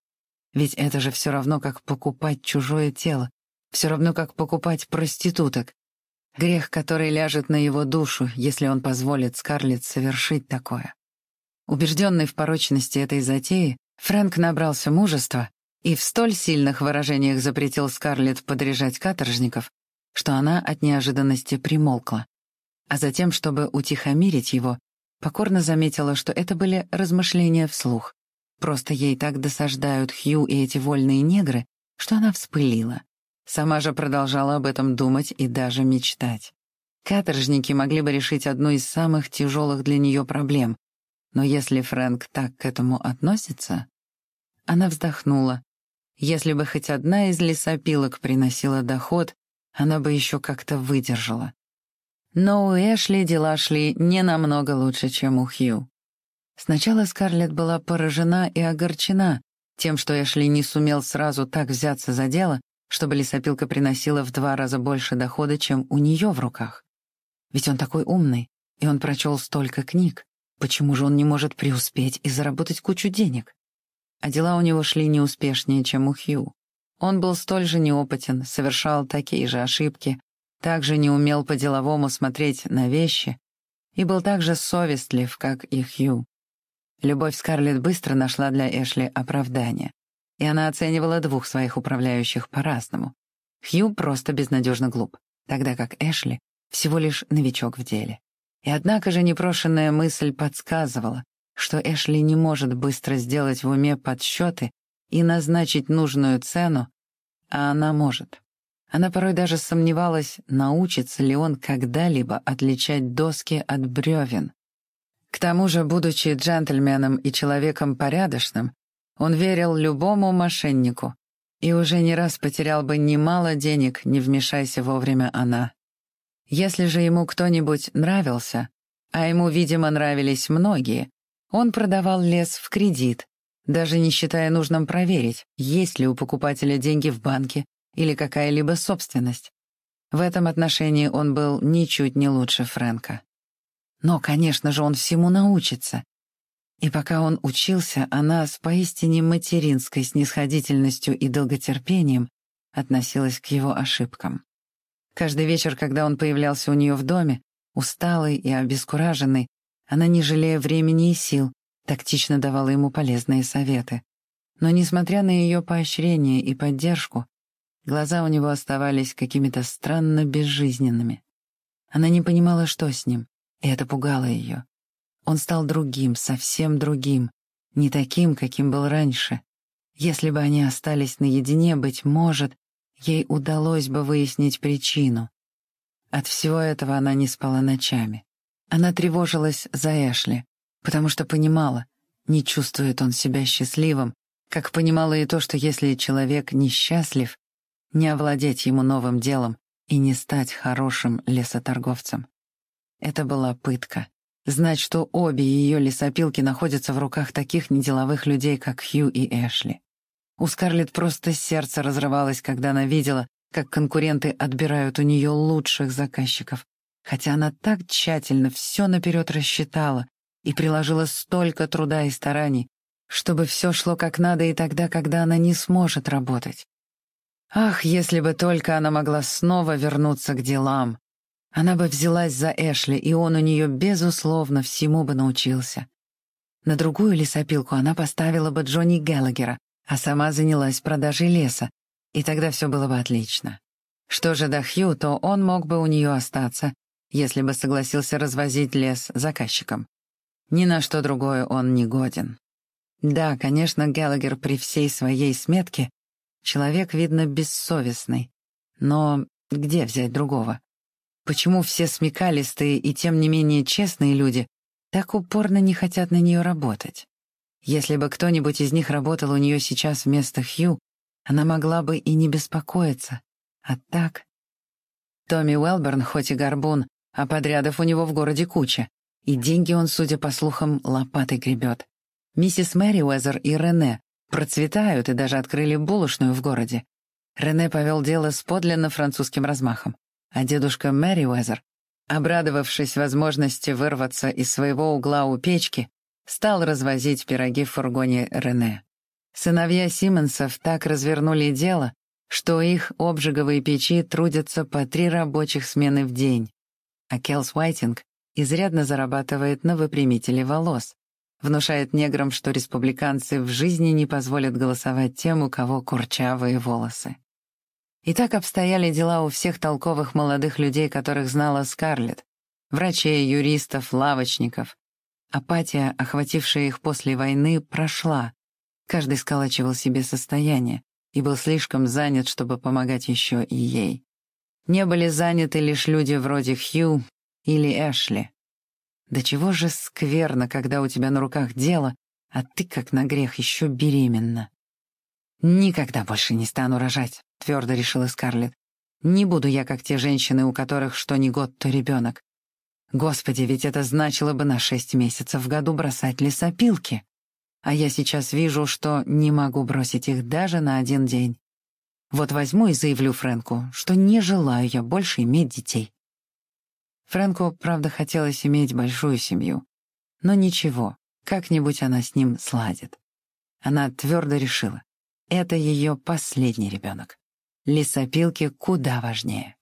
[SPEAKER 1] Ведь это же все равно, как покупать чужое тело, все равно, как покупать проституток. Грех, который ляжет на его душу, если он позволит Скарлетт совершить такое. Убежденный в порочности этой затеи, Фрэнк набрался мужества и в столь сильных выражениях запретил Скарлетт подряжать каторжников, что она от неожиданности примолкла. А затем, чтобы утихомирить его, покорно заметила, что это были размышления вслух. Просто ей так досаждают Хью и эти вольные негры, что она вспылила. Сама же продолжала об этом думать и даже мечтать. Каторжники могли бы решить одну из самых тяжелых для нее проблем, но если Фрэнк так к этому относится... Она вздохнула. Если бы хоть одна из лесопилок приносила доход, она бы еще как-то выдержала. Но у Эшли дела шли не намного лучше, чем у Хью. Сначала Скарлетт была поражена и огорчена тем, что Эшли не сумел сразу так взяться за дело, чтобы лесопилка приносила в два раза больше дохода, чем у нее в руках. Ведь он такой умный, и он прочел столько книг. Почему же он не может преуспеть и заработать кучу денег? А дела у него шли неуспешнее, чем у Хью. Он был столь же неопытен, совершал такие же ошибки, также не умел по-деловому смотреть на вещи и был так же совестлив, как и Хью. Любовь Скарлетт быстро нашла для Эшли оправдание, и она оценивала двух своих управляющих по-разному. Хью просто безнадежно глуп, тогда как Эшли всего лишь новичок в деле. И однако же непрошенная мысль подсказывала, что Эшли не может быстро сделать в уме подсчеты и назначить нужную цену, а она может. Она порой даже сомневалась, научится ли он когда-либо отличать доски от бревен. К тому же, будучи джентльменом и человеком порядочным, он верил любому мошеннику и уже не раз потерял бы немало денег, не вмешайся вовремя она. Если же ему кто-нибудь нравился, а ему, видимо, нравились многие, он продавал лес в кредит, даже не считая нужным проверить, есть ли у покупателя деньги в банке или какая-либо собственность. В этом отношении он был ничуть не лучше Фрэнка. Но, конечно же, он всему научится. И пока он учился, она с поистине материнской снисходительностью и долготерпением относилась к его ошибкам. Каждый вечер, когда он появлялся у нее в доме, усталый и обескураженный, она, не жалея времени и сил, тактично давала ему полезные советы. Но, несмотря на ее поощрение и поддержку, глаза у него оставались какими-то странно безжизненными. Она не понимала, что с ним, и это пугало ее. Он стал другим, совсем другим, не таким, каким был раньше. Если бы они остались наедине, быть может, ей удалось бы выяснить причину. От всего этого она не спала ночами. Она тревожилась за Эшли, потому что понимала, не чувствует он себя счастливым, как понимала и то, что если человек несчастлив, не овладеть ему новым делом и не стать хорошим лесоторговцем. Это была пытка. Знать, что обе ее лесопилки находятся в руках таких неделовых людей, как Хью и Эшли. У Скарлетт просто сердце разрывалось, когда она видела, как конкуренты отбирают у нее лучших заказчиков, хотя она так тщательно все наперед рассчитала и приложила столько труда и стараний, чтобы все шло как надо и тогда, когда она не сможет работать. Ах, если бы только она могла снова вернуться к делам, она бы взялась за Эшли, и он у нее, безусловно, всему бы научился. На другую лесопилку она поставила бы Джонни Геллагера, а сама занялась продажей леса, и тогда все было бы отлично. Что же до Хью, то он мог бы у нее остаться, если бы согласился развозить лес заказчикам. Ни на что другое он не годен. Да, конечно, Геллагер при всей своей сметке человек, видно, бессовестный, Но где взять другого? Почему все смекалистые и тем не менее честные люди так упорно не хотят на нее работать? Если бы кто-нибудь из них работал у нее сейчас вместо Хью, она могла бы и не беспокоиться. А так... Томми Уэлберн хоть и горбун, а подрядов у него в городе куча, и деньги он, судя по слухам, лопатой гребет. Миссис Мэри Уэзер и Рене процветают и даже открыли булочную в городе. Рене повел дело с подлинно французским размахом, а дедушка Мэри Уэзер, обрадовавшись возможности вырваться из своего угла у печки, стал развозить пироги в фургоне Рене. Сыновья Симмонсов так развернули дело, что их обжиговые печи трудятся по три рабочих смены в день, а Келс Уайтинг изрядно зарабатывает на выпрямителе волос, внушает неграм, что республиканцы в жизни не позволят голосовать тем, у кого курчавые волосы. И так обстояли дела у всех толковых молодых людей, которых знала Скарлетт, врачей, юристов, лавочников, Апатия, охватившая их после войны, прошла. Каждый сколачивал себе состояние и был слишком занят, чтобы помогать еще и ей. Не были заняты лишь люди вроде Хью или Эшли. Да чего же скверно, когда у тебя на руках дело, а ты, как на грех, еще беременна. «Никогда больше не стану рожать», — твердо решила Скарлетт. «Не буду я, как те женщины, у которых что ни год, то ребенок. Господи, ведь это значило бы на шесть месяцев в году бросать лесопилки. А я сейчас вижу, что не могу бросить их даже на один день. Вот возьму и заявлю Фрэнку, что не желаю я больше иметь детей. Фрэнку, правда, хотелось иметь большую семью. Но ничего, как-нибудь она с ним сладит. Она твердо решила, это ее последний ребенок. Лесопилки куда важнее.